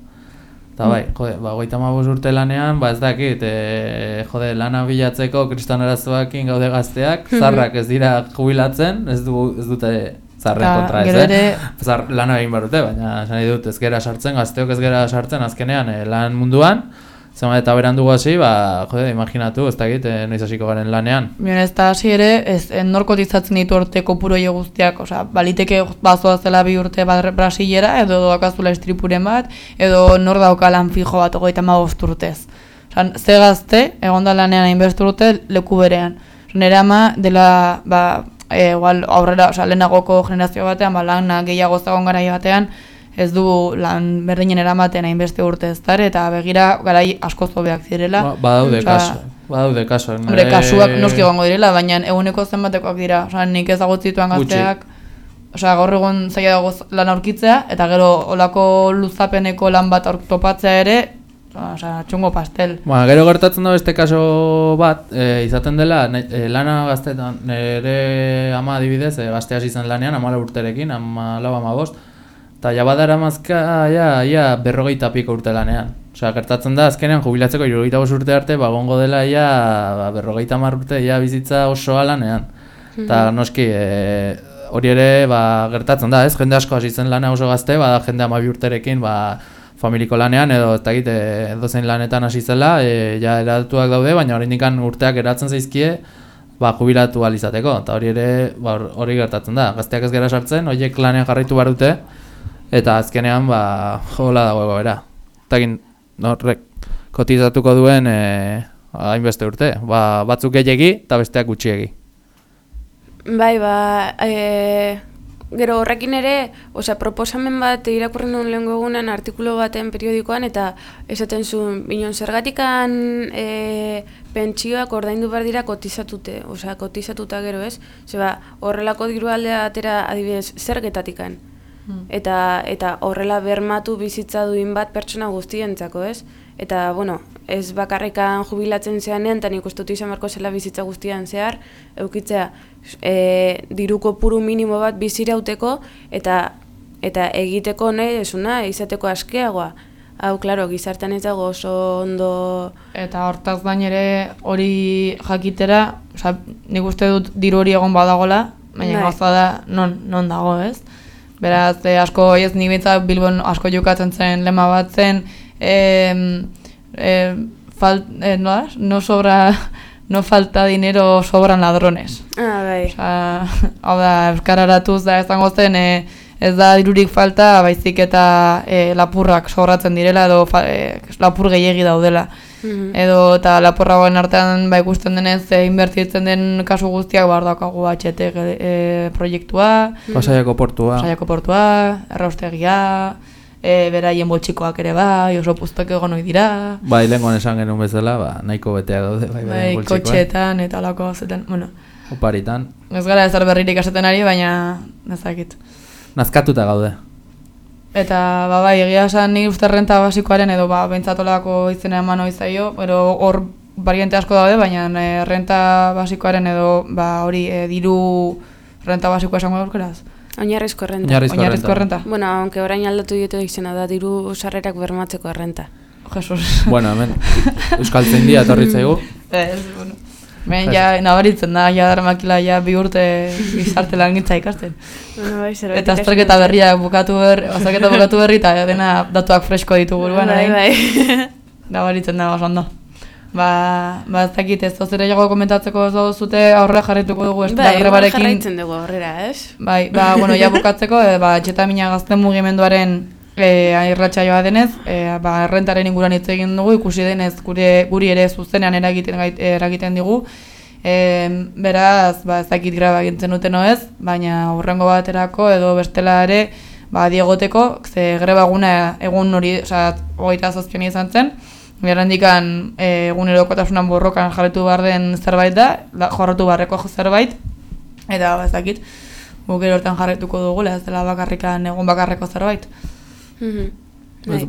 A: Eta bai, jode, ba, hogeita hamabost urte lanean, ba ez dakit, e, jode, lana bilatzeko kriston arazoakin gaude gazteak, zarrak ez dira jubilatzen, ez, du, ez dute zarren kontra ez,
B: gero
A: eh? Zar, lana egin behar dute, baina esan nahi dut ez gera sartzen, gazteok ez gera sartzen azkenean eh, lan munduan, zema eta berandu hasi, ba, jode, imaginatu, ez dakit, eh, noiz hasiko garen lanean.
B: Bion ez da hasi ere, ez eh, nor kotizatzen ditu urte kopuru hile guztiak, osea, baliteke bazoa zela bi urte bat Brasilera, edo doakazula estripuren bat, edo nor dauka lan fijo bat ogeita magost urtez. Osea, ze gazte, egon da lanean hainbeste urte leku berean. Nire ama dela, ba, e, igual aurrera, osea, lehenagoko generazio batean, ba, lan gehiago zagon garai batean, ez du lan berdinen eramaten hainbeste urte ez dara, eta begira garai asko zobeak zirela.
A: Ba, badaude
B: Osea,
A: kaso, badaude kaso.
B: Hombre, kasuak noski egongo direla, baina eguneko zenbatekoak dira. Osea, nik ezagut zituan
A: Gutxi.
B: gazteak, osea, gaur egun zaila dago lan aurkitzea, eta gero olako luzapeneko lan bat topatzea ere, osea, txungo pastel.
A: Ba, gero gertatzen da beste kaso bat, e, izaten dela, ne, e, lana gaztetan, nire ama adibidez, e, gazte hasi zen lanean, amala urterekin, ama lau, ama bost, eta ja badara mazka, ja, ja, berrogeita piko urte lanean. Osea, gertatzen da, azkenean jubilatzeko irurogeita bost urte arte, bagongo dela, ja, ba, berrogeita hamar urte, ja, bizitza osoa lanean. Eta
C: Mhm.
A: noski, e, hori ere, ba, gertatzen da, ez? Jende asko hasi zen lana oso gazte, bada jende amabi urterekin, ba, familiko lanean edo ez dakit e, edozein lanetan hasi zela, e, ja eratuak daude, baina oraindik urteak eratzen zaizkie, ba, jubilatu ahal izateko, eta hori ere ba, hor- hori gertatzen da. Gazteak ez gara sartzen, horiek lanean jarraitu behar dute, eta azkenean, ba, jola dago egoera. Eta horrek kotizatuko duen e, hainbeste urte, ba, batzuk gehiegi eta besteak gutxiegi.
C: Bai, ba, e, gero horrekin ere, osea, proposamen bat irakurri nuen lehengo egunen artikulu baten periodikoan, eta esaten zuen, binon, zergatikan e, pentsioak ordaindu behar dira kotizatute, osea, kotizatuta gero ez, Zeba, horrelako diru aldea atera adibidez zergetatikan. Eta, eta horrela bermatu bizitza duin bat pertsona guztientzako, ez? Eta, bueno, ez bakarrekan jubilatzen zeanean, eta nik uste dut izan beharko zela bizitza guztian zehar, eukitzea e, diru kopuru minimo bat bizirauteko, eta eta egiteko nahi desuna, izateko askeagoa. Hau, klaro, gizartean ez dago oso ondo...
B: Eta hortaz gain ere hori jakitera, osea, nik uste dut diru hori egon badagola, baina
C: Bai.
B: gauza da non, non dago, ez? Beraz, eh, asko, ez ni behintzat Bilbon asko jokatzen zen lema bat zen, eh, eh, fal, eh, no, no sobra, no falta dinero, sobran ladrones.
C: Ah, bai.
B: Osea, hau da, euskararatuz da izango zen, e, ez da dirurik falta, baizik eta e, lapurrak sobratzen direla edo fa, e, lapur gehiegi daudela.
C: Mhm.
B: Edo eta lapurragoen artean ba ikusten denez e, inbertitzen den kasu guztiak bar daukagu HT e, proiektua,
A: Pasaiako portua.
B: Pasaiako portua, erraustegia, e, beraien boltsikoak ere bai, oso puztak egon ohi dira.
A: Bai, lehenkoan esan genuen bezala, ba, nahiko betea daude, bai, bai,
B: Bai, kotxeetan eta lako zetan, bueno,
A: Oparitan.
B: ez gara ezer berririk esaten ari, baina ezakit.
A: Nazkatuta gaude.
B: Eta ba bai, egia esan ni uste renta basikoaren edo ba bentsatolako izena eman ohi zaio, pero hor variante asko daude, baina e, renta basikoaren edo ba hori e, diru renta basikoa esango da euskeraz.
C: Oinarrizko errenta.
A: Oinarrizko
B: Oinarrizko errenta.
C: Bueno, aunque orain aldatu diote izena da diru sarrerak bermatzeko errenta.
B: Jesus.
A: Bueno, hemen Euskaltzaindia etorri zaigu.
B: Ez, bueno. Baina ja, nabaritzen da, ja darmakila ja bi urte gizarte langintza ikasten.
C: Bueno, bai,
B: Eta azterketa berria bukatu berri, azterketa bukatu berri eta dena datuak fresko ditu buruan.
C: Bai, bai.
B: Nabaritzen da oso ondo. Ba, ba ez dakit ez zozera jago komentatzeko ez zute aurrera jarrituko dugu ez
C: Bai, igual
B: grebarekin.
C: jarraitzen dugu aurrera, ez?
B: Bai, ba, bueno, ja bukatzeko, e, ba, txetamina gazten mugimenduaren e, irratsaioa denez, e, ba, errentaren inguruan hitz egin dugu, ikusi denez gure, guri ere zuzenean eragiten, eragiten digu. E, beraz, ba, ez dakit graba egintzen duten ez, baina hurrengo baterako edo bestela ere, ba, diegoteko, ze greba eguna egun hori, osea, hogeita zazpion izan zen, Gerandikan e, egunerokotasunan borrokan jarretu behar den zerbait da, la, jorratu barreko zerbait, eta ba, ez dakit, guk hortan jarretuko dugula, ez dela bakarrikan egun bakarreko zerbait.
C: Mhm.
A: Ez,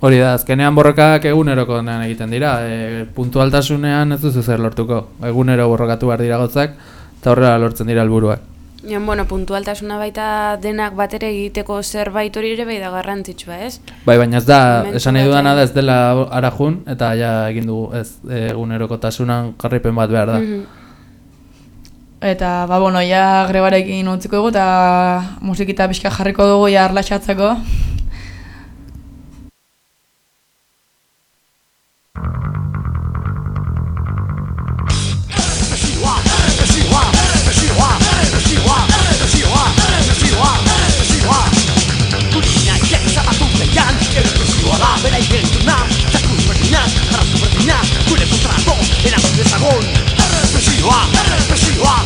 A: hori da, azkenean borrokak eguneroko egiten dira, e, puntualtasunean ez duzu zer lortuko, egunero borrokatu behar dira gotzak, eta horrela lortzen dira helburuak.
C: Ja, bueno, puntualtasuna baita denak batere egiteko zerbait hori ere bai da garrantzitsua, ez?
A: Bai, baina ez da, esan nahi dudana da ez dela arajun, eta ja egin dugu ez e, egunerokotasunan jarripen bat behar da.
C: Mhm.
B: Eta, ba, bueno, ja grebarekin utziko dugu, eta musikita pixka jarriko dugu ja arlaxatzeko.
K: Dragon! Arrepesiła! Arrepesiła!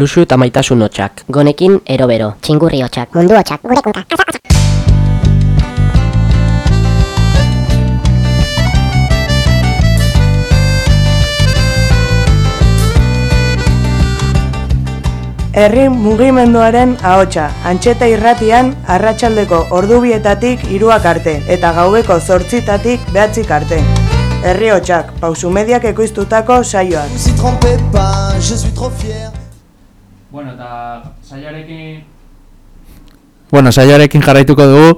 L: Luxu eta maitasun hotxak. Gonekin erobero. Txingurri hotxak. Mundu hotxak. Gure kunka.
M: Herri mugimenduaren ahotsa, antxeta irratian arratsaldeko ordubietatik hiruak arte eta gaubeko zortzitatik behatzik arte. Herri hotxak, pausu mediak ekoiztutako saioak.
A: Bueno, eta saiarekin... Bueno, saiarekin jarraituko dugu,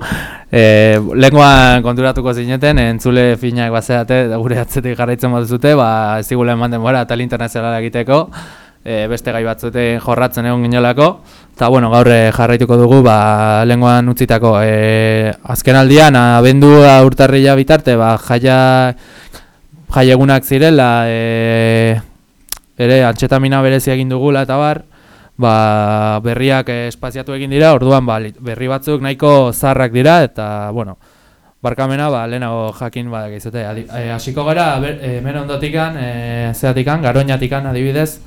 A: E, lenguan konturatuko zineten, entzule finak bazeate, gure atzetik jarraitzen baduzute, ba, ez zigulen eman denbora tal internazionala egiteko, e, beste gai batzuten jorratzen egon ginolako, eta bueno, gaur eh, jarraituko dugu, ba, lenguan utzitako, e, azken aldian, abendua urtarrila bitarte, ba, jaia, jaiegunak zirela, e, ere, antxetamina berezia egin dugula, eta bar, ba, berriak eh, espaziatu egin dira, orduan ba, berri batzuk nahiko zarrak dira, eta, bueno, barkamena, ba, lehenago jakin ba, gizute. Adi, eh, hasiko gara, ber, eh, hemen ondotikan, e, zeatikan, garoñatikan adibidez,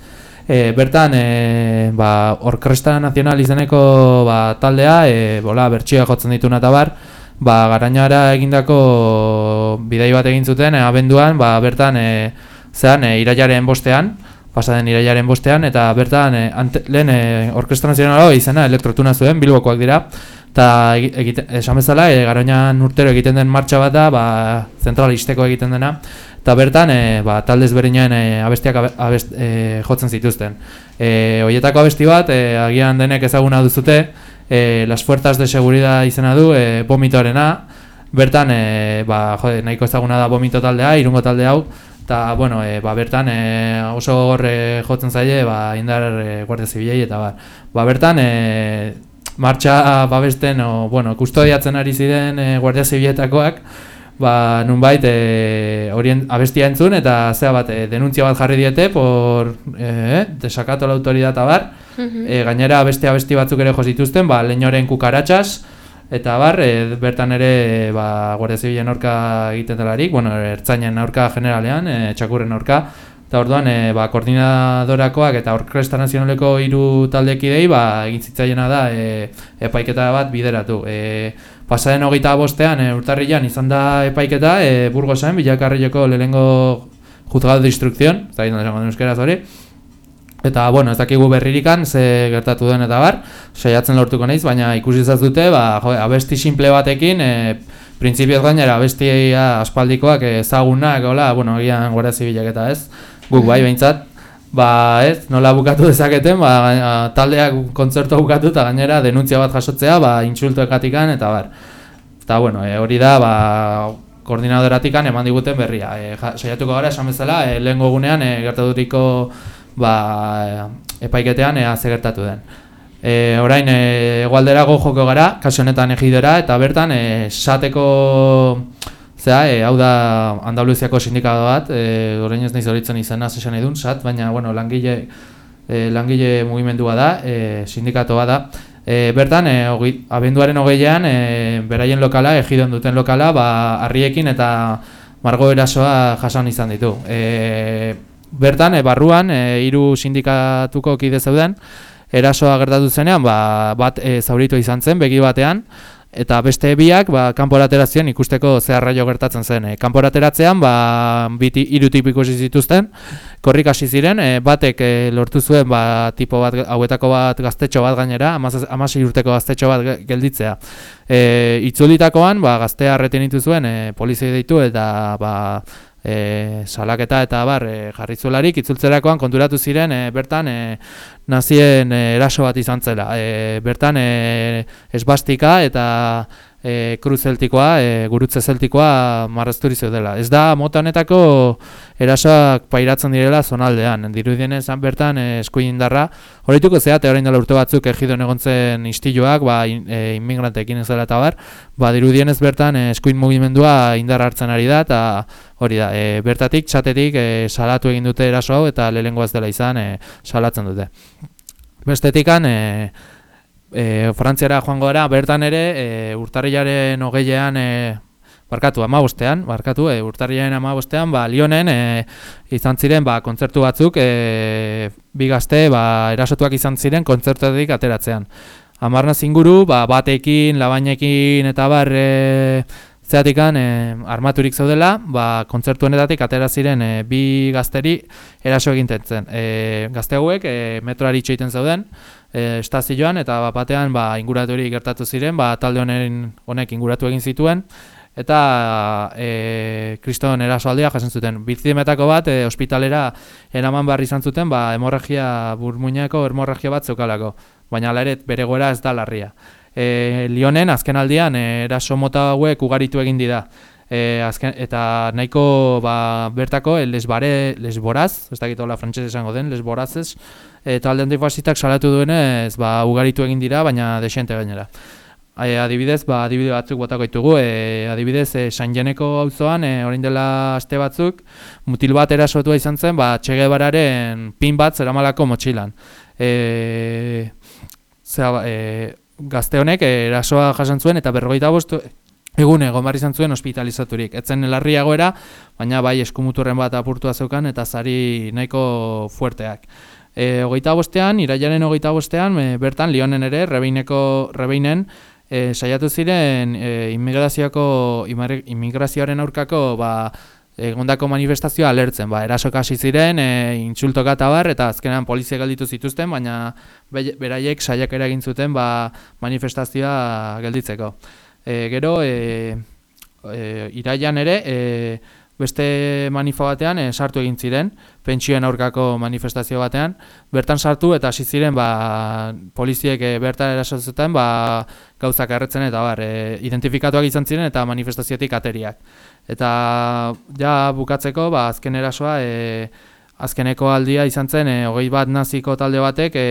A: e, bertan, e, ba, Orkestra Nazional izeneko ba, taldea, e, bola, bertsioa jotzen dituna eta bar, ba, garainara egindako bidei bat egin zuten, e, abenduan, ba, bertan, e, zean, e, irailaren bostean, pasaden irailaren bostean, eta bertan e, ante, lehen e, Orkestra Nazionala izena elektrotuna zuen, bilbokoak dira, eta esan bezala, e, garoinan urtero egiten den martxa bat da, ba, zentralisteko egiten dena, eta bertan e, ba, talde ezberdinen e, abestiak abe, abest, e, jotzen zituzten. E, hoietako abesti bat, e, agian denek ezaguna duzute, e, Las Fuerzas de Seguridad izena du, e, vomitoarena, bertan e, ba, jode, nahiko ezaguna da vomito taldea, irungo talde hau, eta bueno, e, ba, bertan e, oso gorre jotzen zaie ba, indar e, guardia zibilei eta ba, ba bertan e, martxa babesten o, bueno, kustodiatzen ari ziren e, guardia zibiletakoak ba, nunbait e, horien abestia entzun eta zea bat e, denuntzia bat jarri diete por e, desakato la autoridad eta bar
C: Mhm.
A: e, gainera beste abesti batzuk ere jo zituzten ba, leñoren kukaratxas eta bar, e, bertan ere ba, Guardia Zibilen aurka egiten delarik, bueno, ertzainen aurka generalean, e, txakurren aurka, eta orduan e, ba, koordinadorakoak eta Orkestra Nazionaleko hiru taldekidei ba, egin zitzaiena da e, epaiketa bat bideratu. E, pasaren hogeita bostean, e, urtarrilan izan da epaiketa, e, Burgosen, Bilakarrileko lehenengo juzgado de gizen esango den euskeraz hori, Eta, bueno, ez dakigu berririkan, ze gertatu den eta bar, saiatzen lortuko naiz, baina ikusi dute, ba, jo, abesti simple batekin, e, printzipioz gainera abestia aspaldikoak ezagunak, hola, bueno, egian guardia zibilak eta ez, guk bai behintzat, ba, ez, nola bukatu dezaketen, ba, taldeak kontzertua bukatu eta gainera denuntzia bat jasotzea, ba, intsultoekatikan eta bar. Eta, bueno, e, hori da, ba, koordinadoratikan eman diguten berria. E, ja, saiatuko gara, esan bezala, e, lehen gogunean e, gertaturiko ba, epaiketean ea ze den. E, orain, e, egualderago joko gara, kasu honetan egidora, eta bertan, e, sateko, zera, e, hau da Andaluziako sindikado bat, e, orain ez naiz horitzen izena zesan edun, sat, baina, bueno, langile, e, langile mugimendua da, e, sindikato bat da, E, bertan, e, hogi, abenduaren hogeian, e, beraien lokala, egidon duten lokala, ba, harriekin eta margo erasoa jasan izan ditu. E, bertan, e, barruan, e, hiru sindikatuko kide zeuden, erasoa gertatu zenean, ba, bat e, zauritu izan zen, begi batean, eta beste biak ba, kanpora ziren ikusteko zeharraio gertatzen zen. E, kanpora ateratzean, ba, biti, hiru tipu ikusi zituzten, korrik hasi ziren, e, batek e, lortu zuen ba, tipo bat, hauetako bat gaztetxo bat gainera, amasei urteko gaztetxo bat ge- gelditzea. E, itzulitakoan, ba, gaztea retenitu zuen, e, polizia deitu eta ba, e, salaketa eta bar e, jarri zuelarik, itzultzerakoan konturatu ziren e, bertan e, nazien e, eraso bat izan zela. E, bertan e, esbastika eta e, kruz zeltikoa, e, gurutze zeltikoa marrazturi zeudela. Ez da mota honetako erasoak pairatzen direla zonaldean. Dirudienez bertan e, eskuin indarra, horituko zeate orain dela urte batzuk egidon egon zen istiloak, ba, in, e, inmigranteekin ez dela eta bar, ba, dirudienez bertan e, eskuin mugimendua indar hartzen ari da, eta hori da, e, bertatik, txatetik e, salatu egin dute eraso hau, eta lehengo ez dela izan e, salatzen dute. Bestetikan, e, e, Frantziara joango gara, bertan ere, e, urtarrilaren hogeilean, e, barkatu, amabostean, barkatu, e, urtarrilaren amabostean, ba, Lionen e, izan ziren ba, kontzertu batzuk, e, bi gazte ba, erasotuak izan ziren kontzertuetik ateratzean. Amarnaz inguru, ba, batekin, labainekin eta bar, e, zeatikan e, armaturik zaudela, ba, kontzertu honetatik atera ziren e, bi gazteri eraso eginten zen. E, gazte hauek e, metroari itxoiten zauden, e, estazioan eta bat batean ba, inguraturik gertatu ziren, ba, talde honen honek inguratu egin zituen, eta e, kriston erasoaldia jasen zuten. Bizimetako bat e, ospitalera eraman behar izan zuten, ba, hemorragia burmuinako hemorragia bat zeukalako, baina ere bere goera ez da larria. E, Lionen azken aldian e, eraso mota hauek ugaritu egin dira. E, azken, eta nahiko ba, bertako e, lesbare, lesboraz, ez dakit hola frantxez esango den, lesborazez, e, talde antifasistak salatu duenez ba, ugaritu egin dira, baina desente gainera. E, adibidez, ba, adibide batzuk botako ditugu, e, adibidez, e, San Jeneko auzoan e, orain dela aste batzuk, mutil bat erasotua izan zen, ba, Che Guevararen pin bat zeramalako motxilan. E, zera, e, gazte honek e, erasoa jasan zuen eta berrogeita bost egun egon barri izan zuen hospitalizaturik. Etzen larriagoera, baina bai eskumuturren bat apurtua zeukan eta zari nahiko fuerteak. E, hogeita bostean, irailaren hogeita bostean, e, bertan Lionen ere, rebeineko, rebeinen, e, saiatu ziren e, immigrazioko, imar- immigrazioaren aurkako ba, egondako manifestazioa alertzen, ba, erasok hasi ziren, e, intsultoka eta bar, eta azkenean polizia gelditu zituzten, baina be- beraiek saiak egin zuten ba, manifestazioa gelditzeko. E, gero, e, e, iraian ere, e, beste manifa batean e, sartu egin ziren, pentsioen aurkako manifestazio batean, bertan sartu eta hasi ziren ba, poliziek e, bertan erasotzen ba, gauzak erretzen eta bar, e, identifikatuak izan ziren eta manifestaziotik ateriak. Eta ja bukatzeko, ba, azken erasoa, e, azkeneko aldia izan zen, e, hogei bat naziko talde batek e,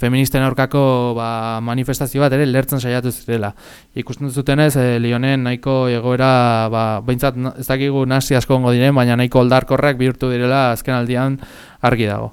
A: feministen aurkako ba, manifestazio bat ere lertzen saiatu zirela. Ikusten zutenez, e, Lionen nahiko egoera, ba, behintzat ez dakigu nazi asko ongo diren, baina nahiko oldarkorrak bihurtu direla azken aldian argi dago.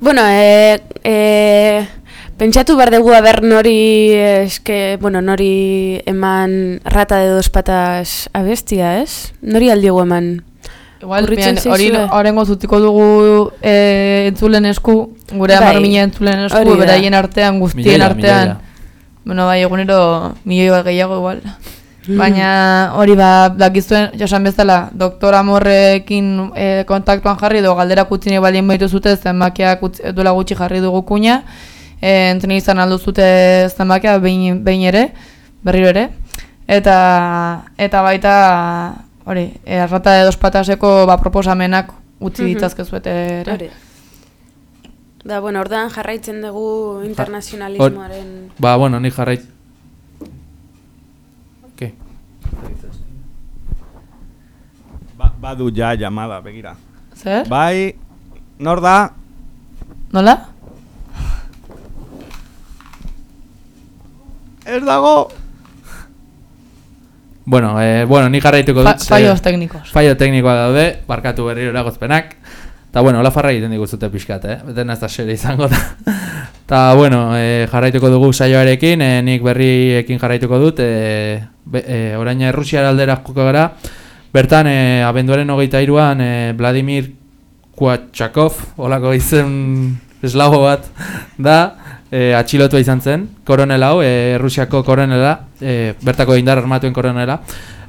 C: Bueno, e, e, pentsatu behar dugu haber nori, eske, bueno, nori eman rata de dos patas abestia, ez? Nori aldigu eman?
B: Igual, hori horrengo zutiko dugu e, entzulen esku, gure
C: Bai,
B: hamar mila entzulen esku,
C: hori da.
B: beraien artean, guztien artean.
A: mileia.
B: Bueno, bai, egunero milioi bat gehiago igual. Baina hori ba, dakizuen, jasan bezala, doktor amorrekin e, kontaktuan jarri edo galderak utzi nahi baldin baitu zute zenbakiak utzi, duela gutxi jarri dugu kuña. E, entzun izan aldu zute zenbakia behin, behin ere, berriro ere. Eta, eta baita, hori, e, arrata de dos pataseko ba, proposamenak utzi
C: Mhm.
B: ditzazkezuete ere.
C: Hori. Da, bueno, ordan jarraitzen dugu internazionalismoaren...
A: Ba, bueno, ni jarrait... Ke?
N: Ba, badu ja llamada, begira.
B: Zer?
N: Bai, nor da?
B: Nola?
N: Ez dago!
A: Bueno, eh, bueno, ni jarraituko
B: Fa-
A: dut. ze-
B: fallos teknikos.
A: Fallo teknikoak daude, barkatu berriro eragozpenak. Ta bueno, hola farra egiten diguzute pixkat, eh? Beten ez da xere izango da. Ta bueno, eh, jarraituko dugu saioarekin, eh, nik berriekin jarraituko dut, eh, be, eh, orain Errusiara aldera joko gara. Bertan, eh, abenduaren hogeita iruan, eh, Vladimir Kuatxakov, holako izen eslabo bat da, eh, atxilotua izan zen, koronel hau, eh, Errusiako koronela, eh, bertako indar armatuen koronela.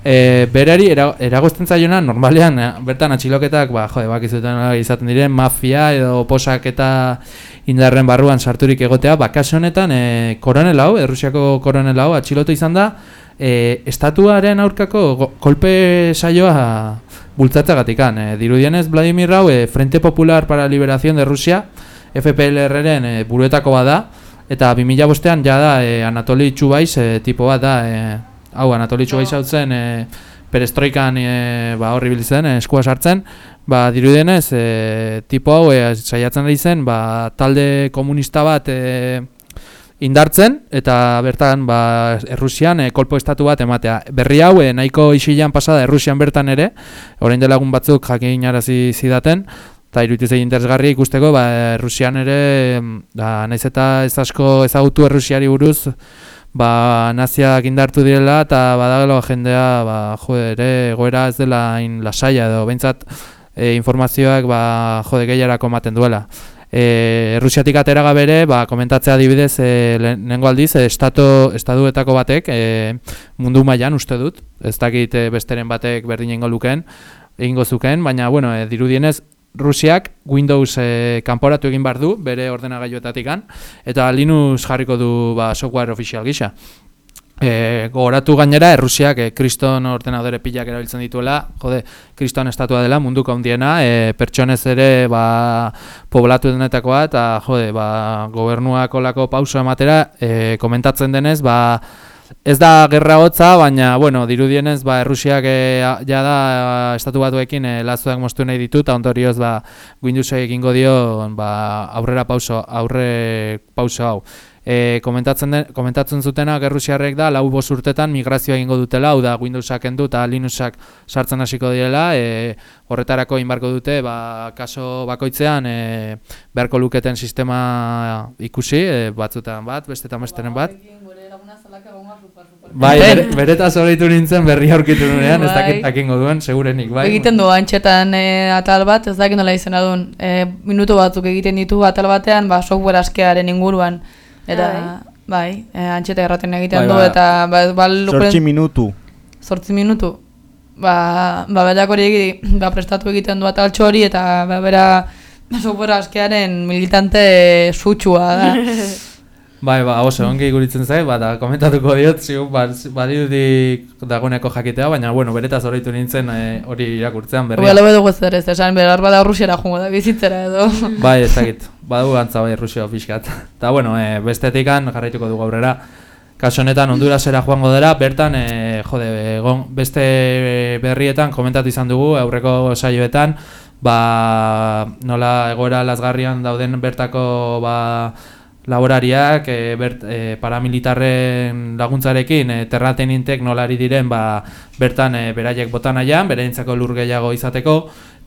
A: E, berari era, eragozten zaiona normalean eh, bertan atxiloketak ba jode bakizuten izaten diren mafia edo posak eta indarren barruan sarturik egotea ba kasu honetan e, koronel hau Errusiako koronel hau atxilotu izan da e, estatuaren aurkako kolpe saioa bultzatzagatikan e, dirudienez Vladimir hau e, Frente Popular para Liberación de Rusia FPLR-ren e, buruetako bada eta 2005ean ja da e, Anatoli Txubaiz e, tipo bat da e, hau Anatoli Txubaiz hau zen e, perestroikan e, ba, horri zen, e, eskua sartzen, ba, dirudienez, e, tipo hau e, saiatzen ari zen, ba, talde komunista bat e, indartzen eta bertan ba, Errusian e, kolpo estatu bat ematea. Berri hau e, nahiko isilan pasada Errusian bertan ere, orain dela egun batzuk jakinarazi zidaten, eta zein interesgarri ikusteko, ba, Errusian ere, da, naiz eta ez asko ezagutu Errusiari buruz, ba, naziak indartu direla eta badagelo jendea ba, jode, ere egoera ez dela hain lasaia edo behintzat e, informazioak ba, jode gehiarako ematen duela. E, Errusiatik atera gabere, ba, komentatzea adibidez, e, lehenengo aldiz, e, estaduetako batek, e, mundu mailan uste dut, ez dakit e, besteren batek berdin egingo luken, egingo zuken, baina, bueno, e, dirudienez, Rusiak Windows e, kanporatu egin bar du bere ordenagailuetatikan eta Linux jarriko du ba, software official gisa. E, gogoratu gainera Errusiak e, kriston ordenadore pilak erabiltzen dituela, jode, kriston estatua dela munduko handiena, e, pertsonez ere ba, poblatu denetakoa eta jode, ba, gobernuak olako pauso ematera e, komentatzen denez, ba, Ez da gerra hotza, baina, bueno, dirudienez, ba, Errusiak e, ja da estatu batuekin e, lazuak moztu nahi ditut, eta ondorioz, ba, Windowsek egingo dio, ba, aurrera pauso, aurre pauso hau. E, komentatzen, den, komentatzen zutenak Errusiarrek da, lau bos urtetan migrazioa egingo dutela, hau da, Windowsak endu eta Linuxak sartzen hasiko direla, e, horretarako inbarko dute, ba, kaso bakoitzean, e, beharko luketen sistema ikusi, e, batzutan bat, bestetan besteren bat. Bai, bere, beretaz horreitu nintzen berri aurkitu nunean, ez dakit akingo duen, segurenik, bai.
B: Egiten du antxetan e, atal bat, ez dakit nola izena duen, e, minutu batzuk egiten ditu atal batean, ba, software askearen inguruan, eta, bai, e, antxeta erraten egiten
N: Bai,
B: du,
N: ba,
B: eta, ba, ba, lukuren-
N: Zortzi minutu.
B: Zortzi minutu. Ba, ba berak hori ba, prestatu egiten du ataltxo hori, eta ba, bera software askearen militante sutsua da.
A: Bai, ba, oso, ongi guritzen zait, ba, da, komentatuko diot, zigun, ba, badirudik dagoeneko jakitea, baina, bueno, beretaz horreitu nintzen e, hori irakurtzean berria.
B: Hori alobe dugu zer ez, esan behar bada Rusiara jungo da bizitzera edo.
A: Bai, ez dakit, badu gantza bai Rusio pixkat. Eta, bueno, e, bestetikan jarraituko dugu aurrera. Kaso honetan Hondurasera joango dela, bertan, e, jode, egon, beste berrietan komentatu izan dugu, aurreko saioetan, ba, nola egoera lasgarrian dauden bertako, ba, laborariak e, bert, e, paramilitarren laguntzarekin e, terratenintek nolari diren ba, bertan e, beraiek botan aian, bereintzako lur gehiago izateko.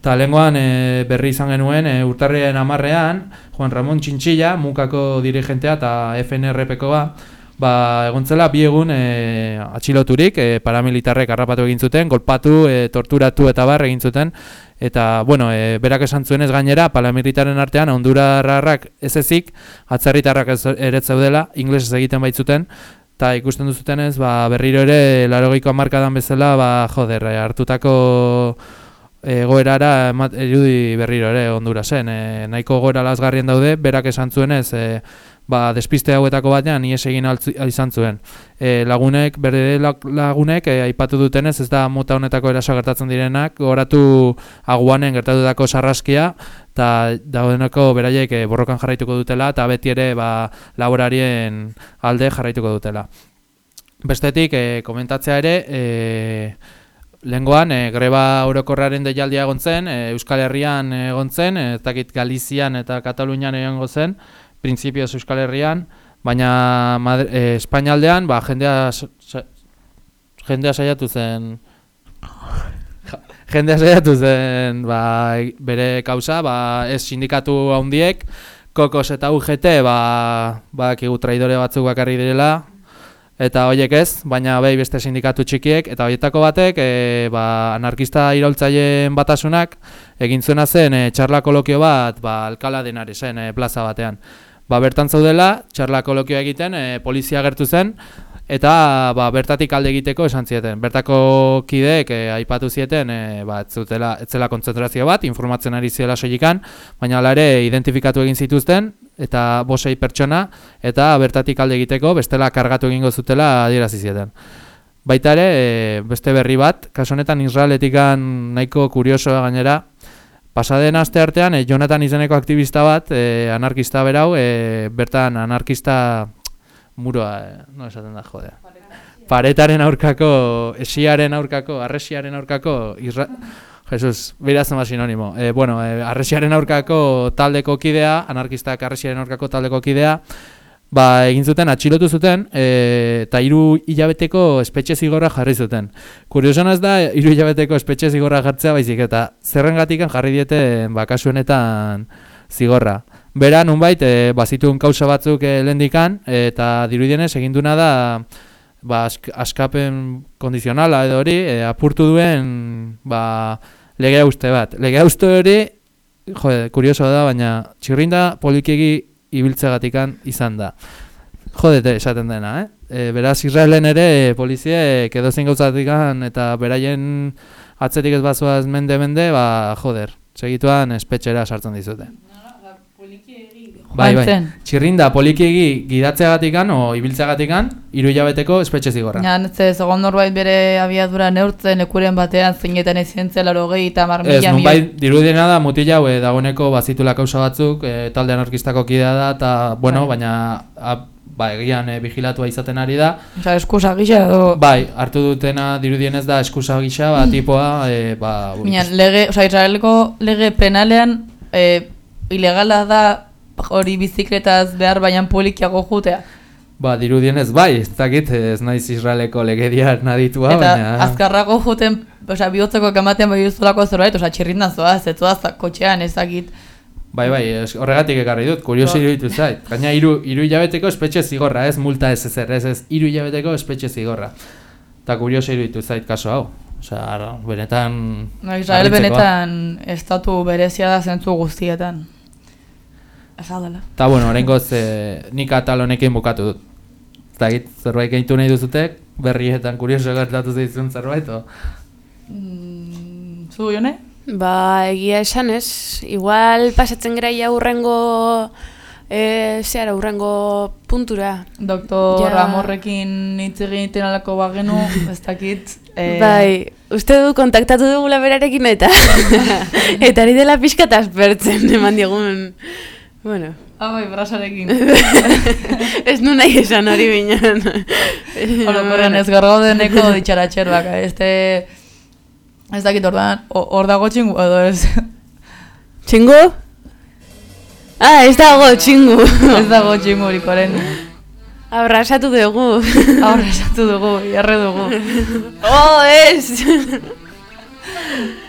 A: Eta lehengoan e, berri izan genuen e, urtarrien amarrean Juan Ramon Txintxilla, mukako dirigentea eta FNRPkoa ba, egontzela bi egun e, atxiloturik e, paramilitarrek harrapatu egin zuten, golpatu, e, torturatu eta bar egin zuten eta bueno, e, berak esan zuenez gainera paramilitaren artean hondurarrak ez ezik, atzerritarrak ez ere zeudela, inglesez egiten baitzuten eta ikusten duzutenez ba, berriro ere larogeiko hamarkadan bezala ba, joder, hartutako egoerara irudi berriro ere Hondurasen. E, nahiko egoera lasgarrien daude, berak esan zuenez, e, ba, despiste hauetako batean ies egin izan zuen. E, lagunek, berde lagunek, e, aipatu dutenez, ez da mota honetako eraso gertatzen direnak, goratu aguanen gertatutako sarraskia, eta daudeneko beraiek e, borrokan jarraituko dutela, eta beti ere ba, laborarien alde jarraituko dutela. Bestetik, e, komentatzea ere, e, Lengoan, e, greba orokorraren deialdia egon zen, e, Euskal Herrian egon zen, e, dakit Galizian eta Katalunian egongo zen, printzipioz Euskal Herrian, baina Madri, e, Espainialdean, ba, jendea, sa- jendea saiatu zen, jendea saiatu zen ba, e- bere kausa, ba, ez sindikatu handiek, Kokos eta UGT, ba, badakigu traidore batzuk bakarri direla, Eta hoiek ez, baina behi beste sindikatu txikiek, eta hoietako batek, e, ba, anarkista iraultzaileen batasunak, egin zuena zen e, txarla kolokio bat, ba, alkala denari zen e, plaza batean. Ba, bertan zaudela, txarla kolokioa egiten, e, polizia gertu zen, eta ba, bertatik alde egiteko esan zieten. Bertako kideek e, aipatu zieten, e, ba, ez zutela, ez zela kontzentrazio bat, informatzen ari zela soilikan, baina hala ere identifikatu egin zituzten, eta bosei pertsona, eta bertatik alde egiteko, bestela kargatu egingo zutela adierazi zieten. Baita ere, e, beste berri bat, kaso honetan Israeletikan nahiko kuriosoa gainera, pasaden aste artean, e, Jonathan izeneko aktivista bat, e, anarkista berau, e, bertan anarkista muroa, no esaten da jode. Paretaren aurkako, esiaren aurkako, arresiaren aurkako, Isra... Jesus, birazen bat sinonimo. E, bueno, e, arresiaren aurkako taldeko kidea, anarkistak arresiaren aurkako taldeko kidea, ba, egin zuten, atxilotu zuten, e, eta hiru hilabeteko espetxe zigorra jarri zuten. Kuriosona ez da, hiru hilabeteko espetxe zigorra jartzea baizik, eta zerrengatikan jarri diete, ba, kasu honetan zigorra. Bera, nunbait, e, bazituen kausa batzuk e, lehendikan, eta dirudienez egin duena da, ba, ask, askapen kondizionala edo hori, e, apurtu duen, ba, lege uste bat. Lege uste hori, jode, kurioso da, baina txirrinda polikegi ibiltzegatikan izan da. Jodete esaten dena, eh? E, beraz, Israelen ere e, poliziek edozein gauzatikan eta beraien atzetik ez bazoaz mende-mende, ba, joder, segituan espetxera sartzen dizute. Bai, bai. Txirrinda polikiegi gidatzeagatikan o ibiltzeagatikan hiru hilabeteko espetxe zigorra.
B: Ja, ez segon norbait bere abiadura neurtzen ekuren batean zeinetan eta mar
A: Ez,
B: mila
A: nunbait dirudiena da mutil hau eh, dagoeneko bazitula kausa batzuk, e, talde anarkistako kidea da eta bueno,
B: Bai.
A: baina a, ba, egian e, vigilatua izaten ari da.
B: Osea, eskusa gisa edo...
A: Bai, hartu dutena dirudienez da eskusa gisa, ba, tipoa, e, ba,
B: Baina lege, osea, Israeleko lege penalean e, ilegala da hori bizikletaz behar baina polikiago jutea.
A: ba, dirudienez bai, ez dakit, ez naiz Israeleko legedia naditua,
B: Eta
A: baina...
B: azkarrago juten, osea, bihotzeko kematen bai duzulako zerbait, osea, txirrindan zoaz, ez zoaz kotxean ezakit.
A: Bai, bai, horregatik ekarri dut, kuriosi
B: Ba.
A: iruditu zait. Gaina hiru hiru hilabeteko espetxe zigorra, ez multa ez ezer, ez ez hiru hilabeteko espetxe zigorra. Eta kuriosi iruditu zait kaso hau. Osea, benetan...
B: No, Israel benetan estatu berezia da zentzu guztietan. Esa dela.
A: Eta bueno, oraingoz eh, nik atal honekin bukatu dut. Ez dakit, zerbait gehitu nahi duzutek, berrietan kurioso gertatu zaizun zerbait, o?
B: Mm, zu, Jone?
C: Ba, egia esan ez, igual pasatzen gara ja urrengo, e, zehara urrengo puntura.
B: Doktor
C: Ja.
B: Amorrekin hitz egiten alako bagenu, ez dakit. eh,
C: Bai, uste du kontaktatu dugula berarekin eta eta ari dela pixka eta aspertzen eman diegun, bueno.
B: Ah, bai, brasarekin.
C: ez nu nahi esan hori binean.
B: Orokorrean ez gaur gaudeneko ditxaratxer baka, este... Ez dakit ordan, o- hor dago txingu edo ez.
C: Txingu? Ah, ez dago txingu.
B: ez dago txingurik oren.
C: Abrasatu dugu.
B: Abrasatu dugu, jarre dugu.
C: oh, ez!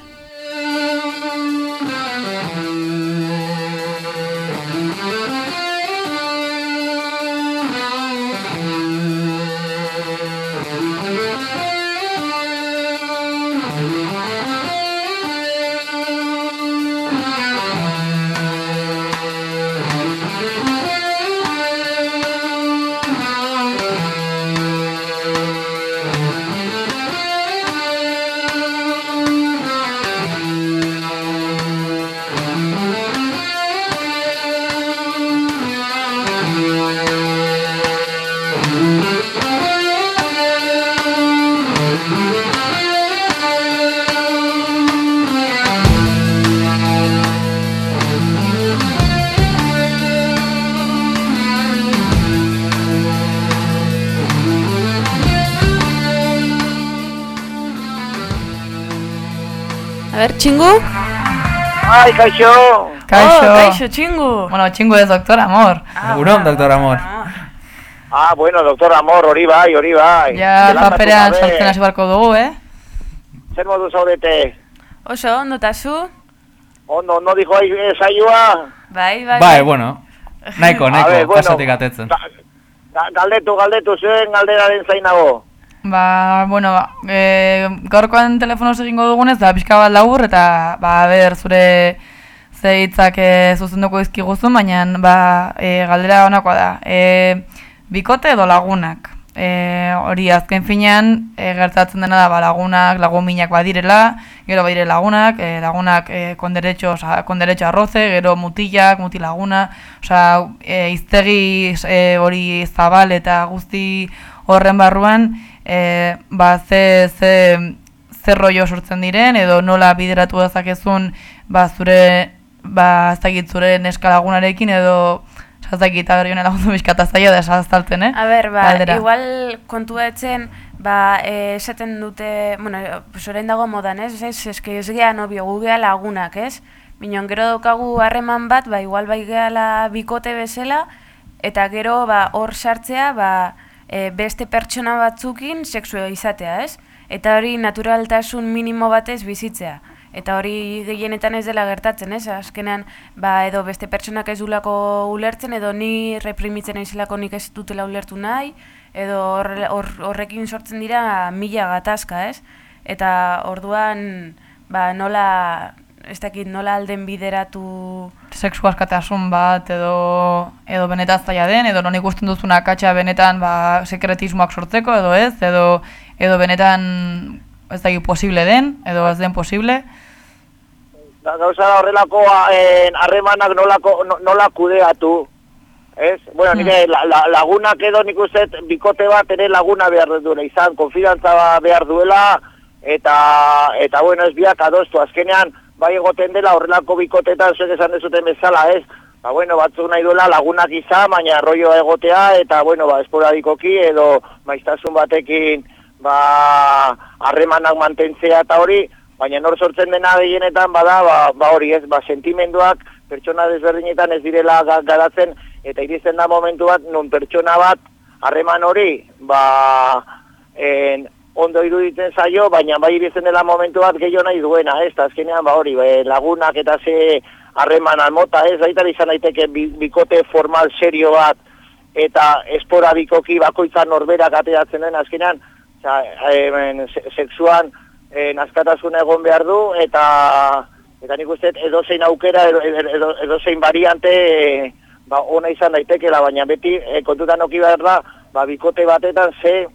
C: ber, txingu?
H: Ai, kaixo!
B: Kaixo.
C: Oh, kaixo, txingu.
B: Bueno, txingu ez, doktor Amor.
A: Egunon, doktor Amor.
H: Ah, bueno, doctor Amor, hori bai, hori bai.
B: Ja, paperean
H: gabe?
B: sartzen hasi barko dugu, eh?
H: Zer modu zaudete?
C: Oso, ondo eta zu?
H: Ondo, ondo dijo ahí eh, saioa?
C: Bai, bai,
A: Bai, bueno, nahiko,
H: ver, bueno,
A: kasatik atetzen.
H: Ga- Galdetu, galdetu, zuen galderaren zainago.
B: Ba, bueno, e, gaurkoan telefonoz egingo dugunez, da pixka bat labur, eta, ba, ber, zure ze hitzak e, zuzenduko izkiguzun, baina, ba, e, galdera honakoa da. E, bikote edo lagunak. E, hori azken finean, e, gertatzen dena da, ba, lagunak, lagun minak badirela, gero badire lagunak, e, lagunak e, con derecho, oza, con derecho a roce, gero mutilak, mutilaguna, osea, e, iztegi e, hori zabal eta guzti horren barruan, e, ba, ze, ze, ze rollo sortzen diren, edo nola bideratu dezakezun, ba, zure, ba, ez dakit zure neska lagunarekin, edo, aber jone lagundu bizkata zaila da esaztaltzen, eh?
C: A ber, ba,
B: Galdera.
C: igual kontua etzen, ba, eh, esaten dute, bueno, pues orain dago modan, ez? Ez, eske ez gea nobio, gu gea lagunak, ez? Minon gero daukagu harreman bat, ba, igual bai gehala bikote bezala, eta gero ba, hor sartzea ba, e, beste pertsona batzukin sexu izatea, ez? Eta hori naturaltasun minimo batez bizitzea. Eta hori gehienetan ez dela gertatzen, ez? Azkenean, ba, edo beste pertsonak ez dulako ulertzen, edo ni reprimitzen aizelako nik ez dutela ulertu nahi, edo horre- hor- horrekin sortzen dira mila gatazka, ez? Eta orduan, ba, nola, ez dakit, nola alden bideratu...
B: sexu askatasun bat edo edo benetan zaila den edo non ikusten duzun akatsa benetan ba sekretismoak sortzeko edo ez edo edo benetan ez da posible den edo ez den posible.
O: Da, gauza da horrelako eh, harremanak nolako, no- nola kudeatu, ez? Bueno, nire la, la, lagunak edo nik uste bikote bat ere laguna behar duela izan, konfidantza behar duela, eta, eta bueno, ez biak adostu, azkenean, bai egoten dela horrelako bikotetan, zuek esan dezuten bezala, ez? Ba, bueno, batzuk nahi duela lagunak izan, baina rolloa egotea, eta, bueno, ba, esporadikoki, edo maiztasun batekin, ba, harremanak mantentzea eta hori, baina nor sortzen dena gehienetan bada, ba, ba hori ez, ba, sentimenduak pertsona desberdinetan ez direla ga- garatzen, eta iristen da momentu bat, non pertsona bat, harreman hori, ba, en, ondo iruditzen zaio, baina bai iristen dela momentu bat gehiago nahi duena, ez, eta azkenean, ba hori, be, lagunak eta ze harreman almota, ez, baita izan daiteke bi, bikote formal serio bat, eta esporadikoki bakoitzan norberak ateratzen den azkenean, Osa, hemen, se- sexuan eh, askatasuna egon behar du, eta eta nik uste edozein aukera, edo, edo, edozein variante, eh, ba, ona izan daitekela, baina beti eh, kontutan oki behar da, ba, bikote batetan ze,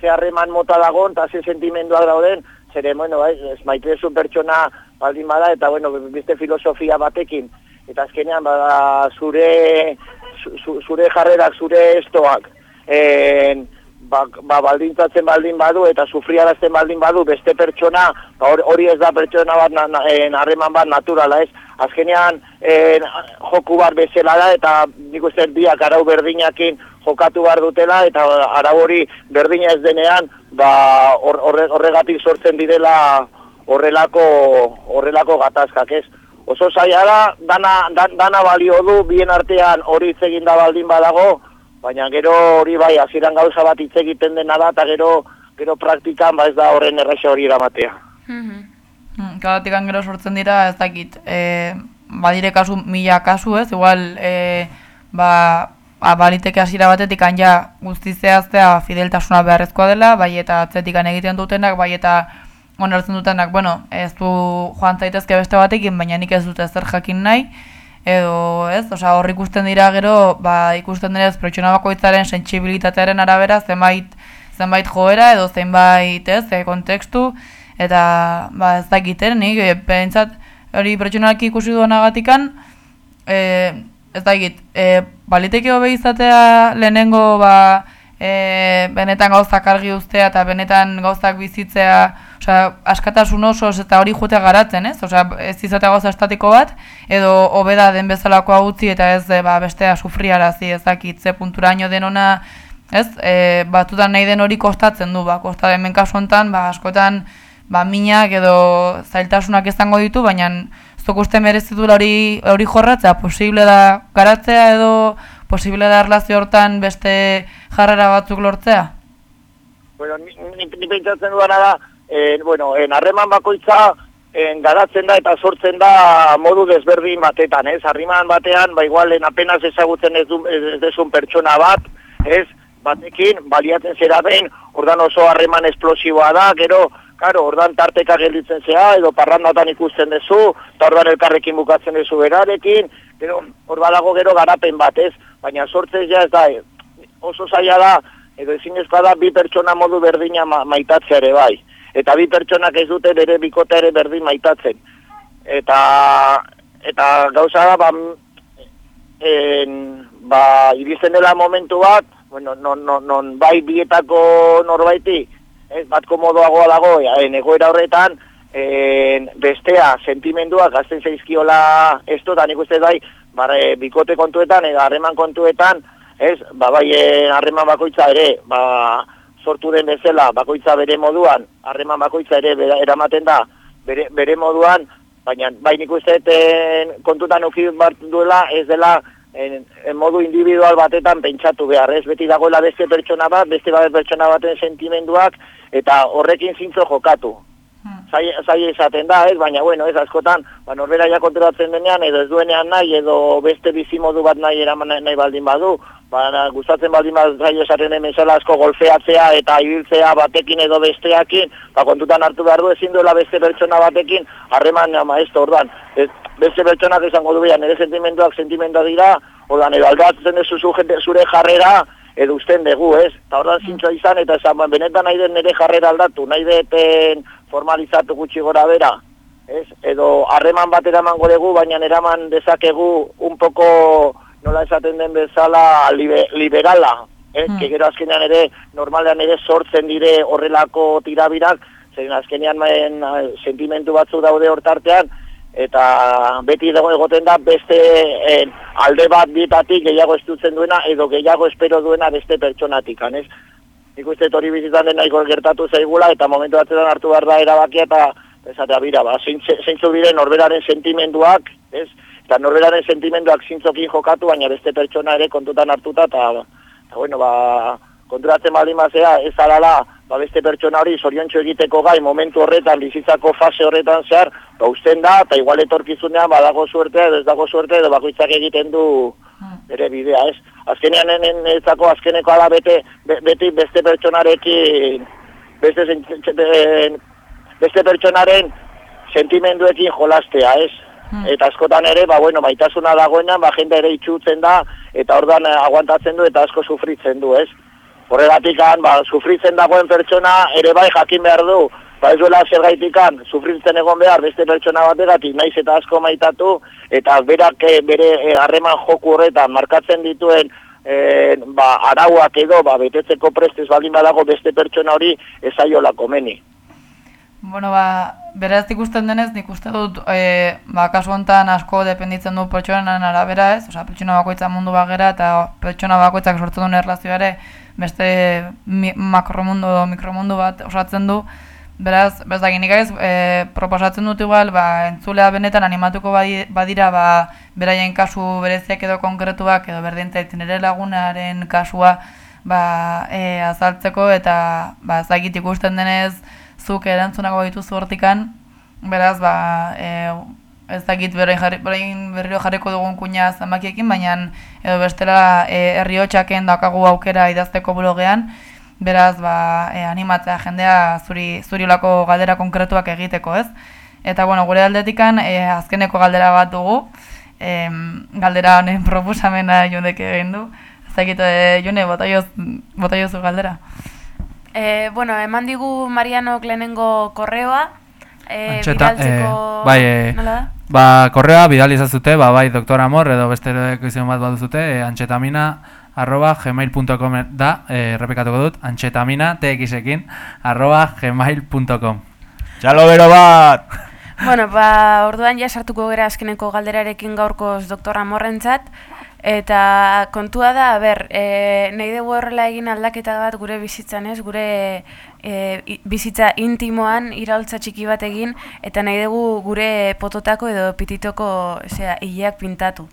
O: ze harreman mota dagoen, eta ze sentimenduak dauden, zere, bueno, bai, ez maite duzu pertsona baldin bada, eta, bueno, beste filosofia batekin, eta azkenean, bada, zure, zu- zu- zure jarrerak, zure estoak, en, ba, ba, baldintzatzen baldin badu eta sufriarazten baldin badu beste pertsona, ba, hor- hori ez da pertsona bat na- na- harreman bat naturala, ez? Azkenean en, joku bar bezala da eta nik uste biak arau berdinakin jokatu behar dutela eta arau hori berdina ez denean ba, hor- horre, horregatik sortzen direla horrelako horrelako gatazkak, ez? Oso zaila da, dana, dan, dana balio du, bien artean hori hitz egin da baldin badago, baina gero hori bai, hasieran gauza bat hitz egiten dena da, eta gero, gero praktikan ba ez da horren erraxa hori eramatea.
B: Mm, Kagatik gero sortzen dira, ez dakit, e, badire kasu, mila kasu ez, igual, e, ba, ba, baliteke hasiera batetik ja guzti zehaztea fideltasuna beharrezkoa dela, bai eta atzetikan egiten dutenak, bai eta onartzen dutenak, bueno, ez du joan zaitezke beste batekin, baina nik ez dut ezer jakin nahi, edo ez, osea hor ikusten dira gero, ba, ikusten dira ez pertsona bakoitzaren sentsibilitatearen arabera zenbait zenbait joera edo zenbait, ez, e, kontekstu. Eta ba ez dakiten, nik e, pentsat hori pertsonalki ikusi duenagatikan e, ez dakit, e, baliteke hobe izatea lehenengo ba e, benetan gauzak argi uztea eta benetan gauzak bizitzea, osea, askatasun oso eta hori jotea garatzen, ez? Osea, ez izatea gauza estatiko bat, edo hobeda den bezalakoa utzi eta ez e, ba, bestea sufriarazi ez dakit, ze punturaino denona, ez? E, batutan nahi den hori kostatzen du, ba, kosta hemen kasu hontan, ba, askotan, ba, minak edo zailtasunak izango ditu, baina zuk uste merezi hori, hori jorratzea, posible da garatzea edo posible da erlazio hortan beste jarrera batzuk lortzea?
O: Bueno, ni, ni, ni pentsatzen duana da, en, bueno, en harreman bakoitza en, garatzen da eta sortzen da modu desberdin batetan, ez? Harriman batean, ba igualen apenas ezagutzen ez, du, ez, dezun pertsona bat, ez? Batekin, baliatzen zera ben, ordan oso harreman esplosiboa da, gero, Karo, ordan tarteka gelditzen zea, edo parrandatan ikusten duzu, eta ordan elkarrekin bukatzen duzu berarekin, gero, hor badago gero garapen bat, ez? Baina sortzez ja ez da, eh, oso zaila da, edo ezinezkoa da bi pertsona modu berdina ma maitatzea ere bai. Eta bi pertsonak ez dute bere bikote ere berdin maitatzen. Eta, eta gauza da, ba, en, ba, iristen dela momentu bat, bueno, non, non, non bai bietako norbaiti, ez, bat komodoagoa dago, en, egoera horretan, en, bestea sentimenduak gazten zaizkiola esto, da nik uste bai, bare, bikote kontuetan, edo harreman kontuetan, ez, ba, bai, eh, harreman bakoitza ere, ba, sortu den bezala, bakoitza bere moduan, harreman bakoitza ere bera- eramaten da, bere, bere moduan, baina bai nik uste kontutan uki bat duela, ez dela en, en modu individual batetan pentsatu behar, ez? Beti dagoela beste pertsona bat, beste bat pertsona baten sentimenduak, eta horrekin zintzo jokatu. Zai, zai esaten da, ez? Baina, bueno, ez askotan, ba, norbera ja konturatzen denean, edo ez duenean nahi, edo beste bizimodu bat nahi eraman nahi, baldin badu, ba, gustatzen baldin badu zai esaten den bezala asko golfeatzea eta ibiltzea batekin edo besteakin, ba, kontutan hartu behar du ezin duela beste pertsona batekin, harreman ama ordan, ez, beste pertsonak esango du behar, nire sentimenduak sentimenduak dira, ordan, edo aldatzen duzu zure jarrera, edo usten dugu, ez? Eta ordan zintzoa izan, eta esan, ba, benetan nahi den nire jarrera aldatu, nahi deten formalizatu gutxi gora bera, ez? Edo harreman bat eramango dugu, baina eraman dezakegu un poco, nola esaten den bezala, libe, liberala, ez? Que gero azkenean ere, normalean ere sortzen dire horrelako tirabirak, zein azkenean maen, eh, sentimentu batzu daude hortartean, eta beti dago egoten da beste eh, alde bat bietatik gehiago estutzen duena edo gehiago espero duena beste pertsonatik, ez? Nik uste hori bizitzan den nahiko gertatu zaigula eta momentu batzetan hartu behar da erabakia eta esatea bira, ba, zeintzuk diren norberaren sentimenduak, ez? Eta norberaren sentimenduak zintzokin jokatu, baina beste pertsona ere kontutan hartuta eta, eta bueno, ba, konturatzen baldin bazea, ez alala, ba, beste pertsona hori zoriontxo egiteko gai momentu horretan, bizitzako fase horretan zehar, ba, usten da, eta igual etorkizunean badago suertea, edo ez dago suertea, edo bakoitzak egiten du bere bidea, ez? Azkenean enen ezako azkeneko ala bete, be- beti beste pertsonarekin, beste, zen- beste pertsonaren sentimenduekin jolastea, ez? Eta askotan ere, ba, bueno, baitasuna dagoenan, ba, jende ere itxutzen da, eta ordan eh, aguantatzen du eta asko sufritzen du, ez? Horregatikan, ba, sufritzen dagoen pertsona ere bai jakin behar du, ba ez duela zergaitikan, sufritzen egon behar beste pertsona bategatik, naiz eta asko maitatu, eta berak eh, bere eh, harreman joku horretan markatzen dituen eh, ba, arauak edo, ba, betetzeko prestez baldin badago beste pertsona hori ezaiola komeni.
B: Bueno, ba, beraz ikusten denez, nik uste dut, e, ba, kasu honetan asko dependitzen du pertsonan arabera ez, osea, pertsona bakoitza mundu bagera eta pertsona bakoitzak sortzen duen erlazioa ere beste mi, makromundu edo mikromundu bat osatzen du, beraz, bez da nik ez, e, proposatzen dut igual, ba, entzulea benetan animatuko badi- badira, ba, beraien kasu bereziak edo konkretuak edo berdintzait nire lagunaren kasua, ba, e, azaltzeko eta, ba, ezagit ikusten denez, zuk erantzunako dituzu hortikan, beraz, ba, e, ez dakit berain, jarri, berain berriro jarriko dugun kuina zenbakiekin, baina edo bestela e, herri hotxaken daukagu aukera idazteko blogean, beraz, ba, e, animatzea jendea zuri, zuri olako galdera konkretuak egiteko, ez? Eta, bueno, gure aldetikan, e, azkeneko galdera bat dugu, e, galdera honen proposamena jonek egin du, ez dakit, e, jone, botaioz, botaiozu galdera.
C: E, bueno, eman digu Mariano lehenengo korreoa, e,
A: Antxeta,
C: bidaltzeko...
A: eh, bai, eh,
C: Nola da?
A: Ba, korreoa bidali izazute, ba, bai, doktor amor, edo beste izan bat baduzute, e, antxetamina arroba gmail.com da, e, errepikatuko dut, antxetamina, txekin, arroba gmail.com.
N: Txalo bero bat!
C: Bueno, ba, orduan ja sartuko gara azkeneko galderarekin gaurkoz doktora morrentzat, eta kontua da, ber, e, nahi dugu horrela egin aldaketa bat gure bizitzan ez, gure e, bizitza intimoan iraultza txiki bat egin, eta nahi dugu gure pototako edo pititoko zera, hileak pintatu.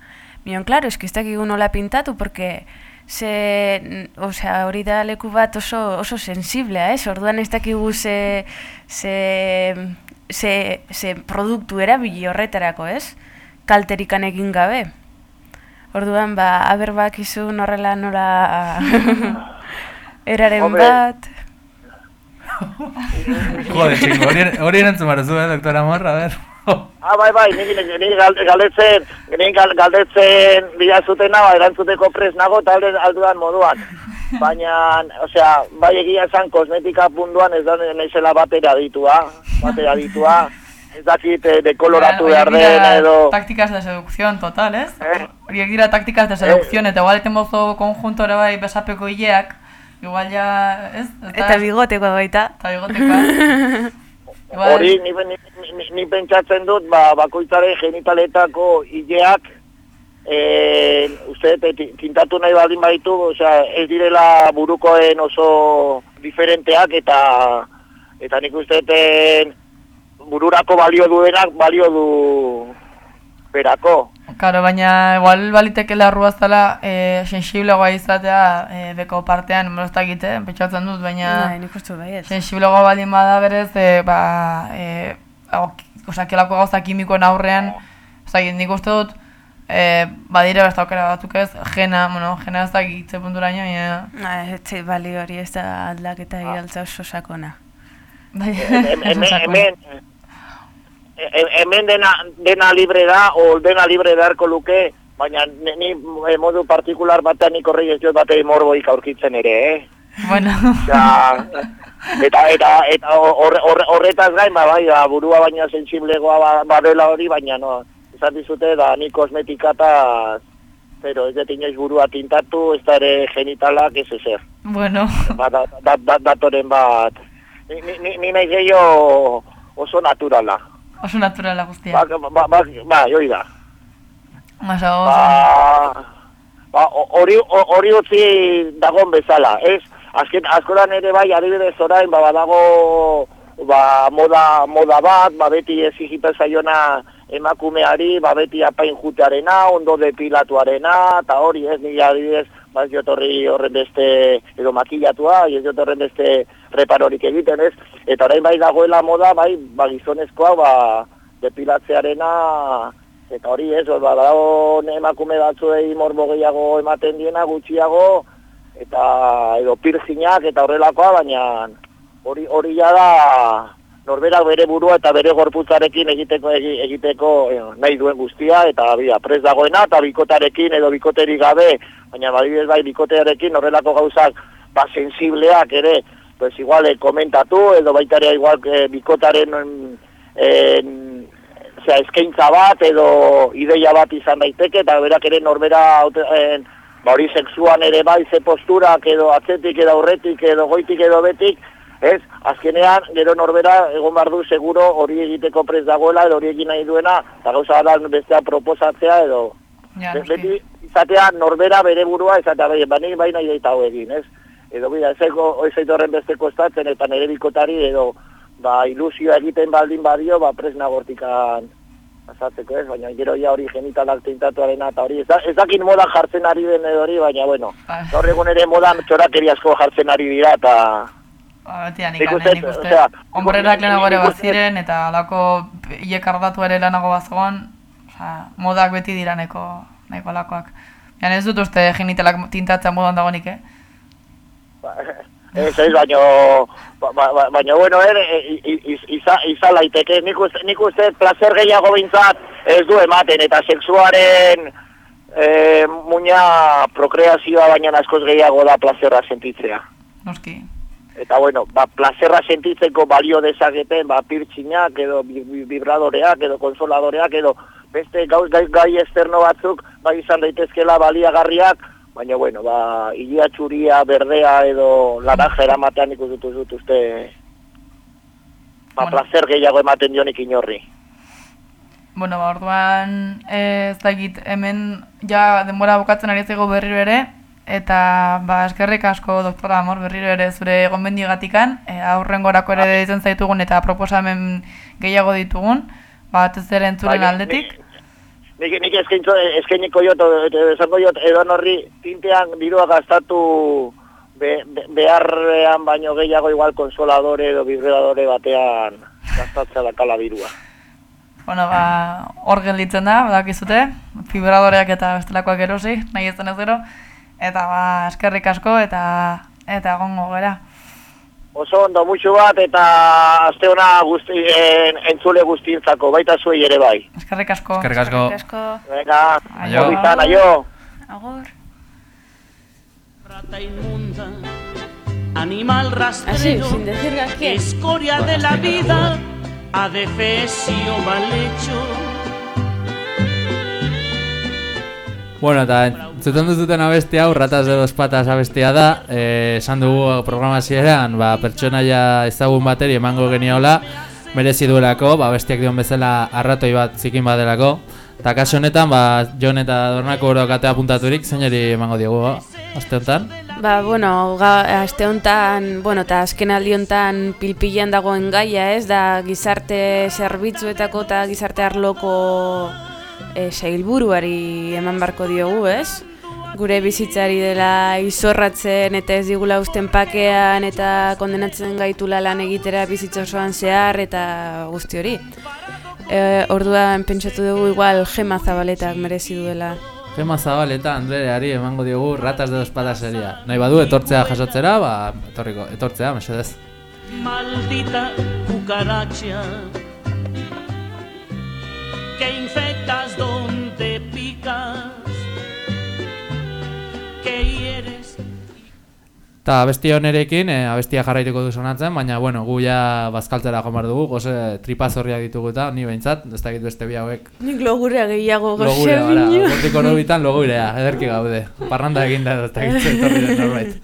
C: Bion, klaro, eski ez dakigu nola pintatu, porque ze, osea, hori da leku bat oso, oso sensiblea, ez? Orduan ez dakigu ze, ze, ze, ze produktu erabili horretarako, ez? Kalterikan egin gabe. Orduan, ba, aber bakizun horrela nola eraren
O: Hombre.
C: bat.
A: Jode, txingo, hori, hori erantzun baruzu, eh, doktor amor, a ver.
O: Ah, bai, bai, nik gal- galdetzen, nik gal- galdetzen bila zutena, ba, erantzuteko pres nago, eta alde aldudan moduan. Baina, osea, bai egia esan kosmetika puntuan ez da naizela batera ditua, batera ditua, ez dakit eh, dekoloratu behar
B: Horiek dira
O: den edo...
B: Tácticas de seducción total, ez? Horiek dira tácticas de seducción, eta igual eten bozo konjunto ere bai besapeko hileak, igual ja, ez?
C: Eta bigoteko baita.
B: Eta bigotekoa. Igual-
O: Hori, ni, ni, ni, ni pentsatzen dut, ba, bakoitzaren genitaletako hileak, eh, uste dut, ti- tintatu nahi baldin baditu, osea, ez direla burukoen oso diferenteak, eta eta nik uste dut, eh, bururako balio duenak balio du berako.
B: Karo, baina igual balitekela arruaztala e, sensiblegoa izatea e, beko partean, meroztak egite, pentsatzen dut, baina
C: Bai, nik uste dut baietz.
B: sensiblegoa baldin bada berez, e, ba, e, osakelako gauza kimikoen aurrean, osakit, nik uste dut, e, badire beste aukera batzuk ez, jena, bueno, jena ez da gitze punturaino, baina...
C: Na, ez zait bali hori ez da aldaketa iraltza oso sakona.
B: Bai,
O: Hemen, hemen, he- hemen dena, dena libre da, o dena libre beharko luke, baina ni, eh, modu partikular batean nik horrei ez diot batei morboik aurkitzen ere, eh?
B: Bueno.
O: Ja, eta eta eta horre- horre- horretaz gain ba bai ba, burua baina sensiblegoa ba, badela hori baina no esan dizute da ni kosmetika eta zero ez dut inoiz burua tintatu ez da ere genitalak ez ezer
B: Bueno,
O: ba, da, da, da, datoren bat ni, ni, ni, ni nahi gehiago oso naturala
B: oso naturala guztia.
O: ba, ba, ba, ba, hori da
B: Masa, oso...
O: ba, ba, ho- hori ho- hori utzi dagon bezala, ez? Azken askoran ere bai adibidez orain ba badago ba, moda, moda bat, ba beti exigipen zaiona emakumeari, ba beti apain jutearena, ondo depilatuarena, eta hori ez nire adibidez, ba ez diot horri horren beste, edo makillatua, ez diot horren beste reparorik egiten, ez? Eta orain bai dagoela moda, bai, ba gizonezkoa, ba, depilatzearena, eta hori ez, ba, badago emakume batzuei morbo gehiago ematen diena, gutxiago, eta edo pirzinak eta horrelakoa, baina hori hori ja da norberak bere burua eta bere gorputzarekin egiteko egi- egiteko eh, nahi duen guztia eta bia pres dagoena eta bikotarekin edo bikoterik gabe, baina badibidez bai bikotearekin horrelako gauzak ba sensibleak ere, pues igual eh, komentatu edo baita ere igual eh, bikotaren en, en, osea, eskaintza bat edo ideia bat izan daiteke eta berak ere norbera en, ba hori sexuan ere bai ze posturak edo atzetik edo aurretik edo goitik edo betik, ez? Azkenean, gero norbera egon behar du seguro hori egiteko prez dagoela edo hori egin nahi duena, eta gauza da bestea proposatzea edo
B: Ja,
O: Be- beti izatea norbera bere burua izatea bai, bani bai nahi daita hau egin, ez? Edo bida, ezeko, ez horren beste kostatzen eta nire bikotari edo ba, ilusioa egiten baldin badio, ba, presna gortikan pasatzeko ez, baina gero ja hori genitalak tintatuarena eta hori, ez, da, ez dakin moda jartzen ari den edo hori, baina bueno, gaur egun ere modan txorakeri asko jartzen ari dira eta
B: beti
O: Nik
B: anik,
O: uste,
B: nik uste. Onborrerak lehenago ere baziren, eta alako hilek ardatu ere lanago bazoan, modak beti dira nahiko, nahiko alakoak. Ez dut uste genitalak tintatzea modan dagoenik, eh?
O: Ez, ez, baino, ba, ba, ba- baina, bueno, er, iza, iza laiteke, nik uste, nik uste placer gehiago bintzat ez du ematen, eta sexuaren e, muina prokreazioa baina askoz gehiago da plazerra sentitzea.
B: Noski.
O: Eta bueno, ba, plazerra sentitzeko balio dezaketen, ba, pirtxinak, edo vibradoreak, edo konsoladoreak, edo beste gauz gai, gai externo batzuk, bai izan daitezkela baliagarriak, baina bueno, ba, ilia txuria, berdea, edo laranja eramatean nik dut uste, ba, placer gehiago ematen dionik inorri.
B: Bueno, ba, orduan, eh, ez dakit, hemen ja denbora bukatzen ari zego berriro ere, eta ba, eskerrik asko, doktora Amor, berriro ere zure gonbendigatikan, e, aurrengorako ere ditzen zaitugun eta proposamen gehiago ditugun, ba, batez ere entzulen
O: Bai,
B: aldetik.
O: Nik, nik eskaintzo, eskainiko jot, esango jot, edon horri tintean dirua gastatu be, be, beharrean baino gehiago igual konsoladore edo vibradore batean gastatzea dakala dirua.
B: Bueno, ba, hor gelditzen da, badakizute, fibradoreak eta bestelakoak erosi, nahi ez denez gero, eta ba, eskerrik asko eta eta egongo gera.
O: Oso ondo, musu bat eta aste ona guzti, en, entzule guztientzako, baita zuei ere bai.
B: Eskerrik asko.
A: Eskerrik asko.
C: Eskerrik asko.
O: Venga,
A: Aio.
O: aio.
C: Agur.
K: Rata inmunda, animal rastrero,
C: Así, sin decir
K: escoria de la vida, adefesio mal hecho.
A: Bueno, eta zuten duzuten abesti hau, ratas de dos patas abestia da, eh, esan dugu programazieran, ba, pertsonaia ezagun bateri emango geniaola, merezi duelako, ba, bestiak dion bezala arratoi bat zikin badelako, eta kasu honetan, ba, Jon eta Dornako oro katea puntaturik, zeinari emango diogu, ba, aste honetan?
C: Ba, bueno, ga, aste hontan, bueno, eta azken aldi hontan pilpilan dagoen gaia, ez, da gizarte zerbitzuetako eta gizarte arloko e, sailburuari eman barko diogu, ez? Gure bizitzari dela izorratzen eta ez digula usten pakean eta kondenatzen gaitula lan egitera bizitza osoan zehar eta guzti hori. E, orduan pentsatu dugu igual Gema Zabaletak merezi duela.
A: Gema Zabaleta Andreari emango diogu ratas de dos patas seria. Nahi badu etortzea jasotzera, ba, etorriko, etortzea, mesedez.
P: Maldita cucaracha que
A: Ta abesti honerekin, e, abestia jarraituko du sonatzen, baina bueno, gu ja bazkaltzera joan behar dugu, gose tripazorriak ditugu eta ni behintzat, ez dakit beste bi hauek.
C: Nik logurea gehiago goxe
A: Logurea, gara, gortiko nobitan logurea, ederki gaude. Parranda eginda ez dakit etorri den norbait.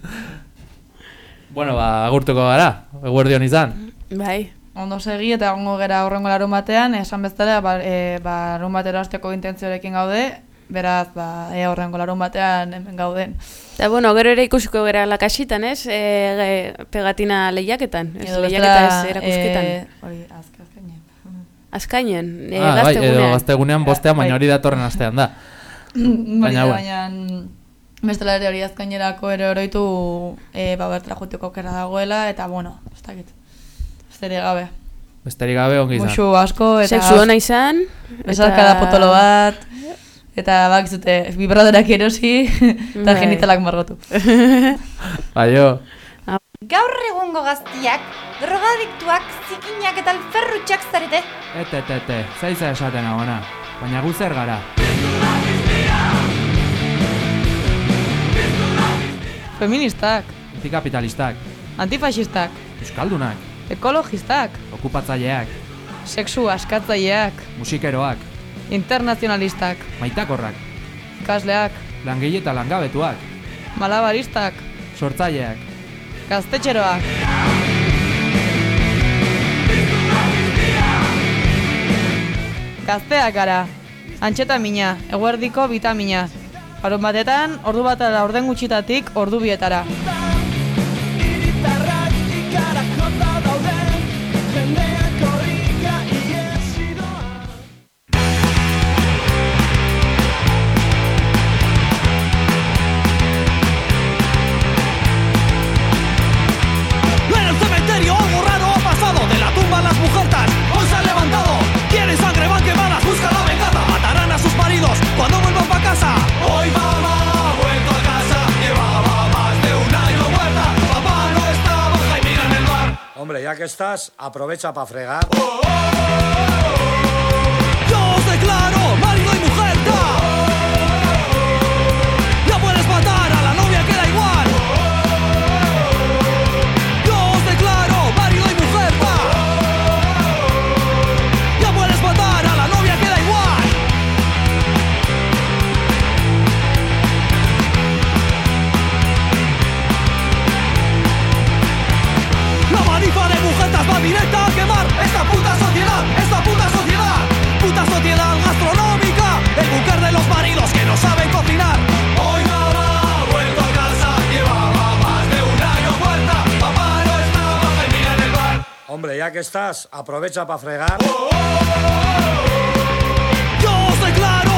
A: Bueno, ba, agurtuko gara, eguerdion izan.
C: Bai.
B: Ondo segi eta egongo gera horrengo larun batean, esan bezala, ba, e, ba, larun batera hasteko intentzioarekin gaude, beraz, ba, e, horrengo larun batean hemen gauden.
C: Eta bueno, gero ere ikusiko gara lakasitan, ez? E, ge- pegatina lehiaketan, ez
B: Edo
C: lehiaketa ez erakusketan.
B: eh, hori, azka, azkainen.
C: Azkainen, e,
A: ah, bai, edo
C: gaztegunean.
A: gaztegunean bostean, baina hori datorren astean da.
B: Baina, baina, bestela ere hori azkainerako ere oroitu e, ba, bertra juteko kera dagoela, eta bueno, ez dakit. Besterik gabe.
A: Besterik gabe ongi izan.
B: Muxu asko, eta...
C: Sexu ona izan,
B: Besarka
C: eta-
B: da potolo bat, eta bak zute, bibradorak erosi, eta
C: Bai.
B: genitalak margotu.
A: Baio.
Q: Gaur egungo gaztiak, drogadiktuak, zikinak eta alferrutxak zarete.
A: Ete, ete, ete, zaiza esaten agona. Baina gu zer gara.
B: Feministak,
A: Antikapitalistak,
B: antifasistak,
A: euskaldunak,
B: ekologistak,
A: okupatzaileak,
B: sexu askatzaileak,
A: musikeroak,
B: internazionalistak,
A: maitakorrak,
B: ikasleak,
A: langile eta langabetuak,
B: malabaristak,
A: sortzaileak,
B: gaztetxeroak. Gazteak gara, antxeta mina, eguerdiko bitamina. Harun batetan, ordu batara orden gutxitatik ordu bietara.
R: Estás, aprovecha para fregar.
J: Directa a quemar esta puta sociedad, esta puta sociedad, puta sociedad gastronómica, el búnker de los maridos que no saben cocinar. Hoy ha vuelto a casa, llevaba más de un año muerta, papá no estaba Jaime en el bar.
R: Hombre, ya que estás, aprovecha para fregar.
J: Yo os declaro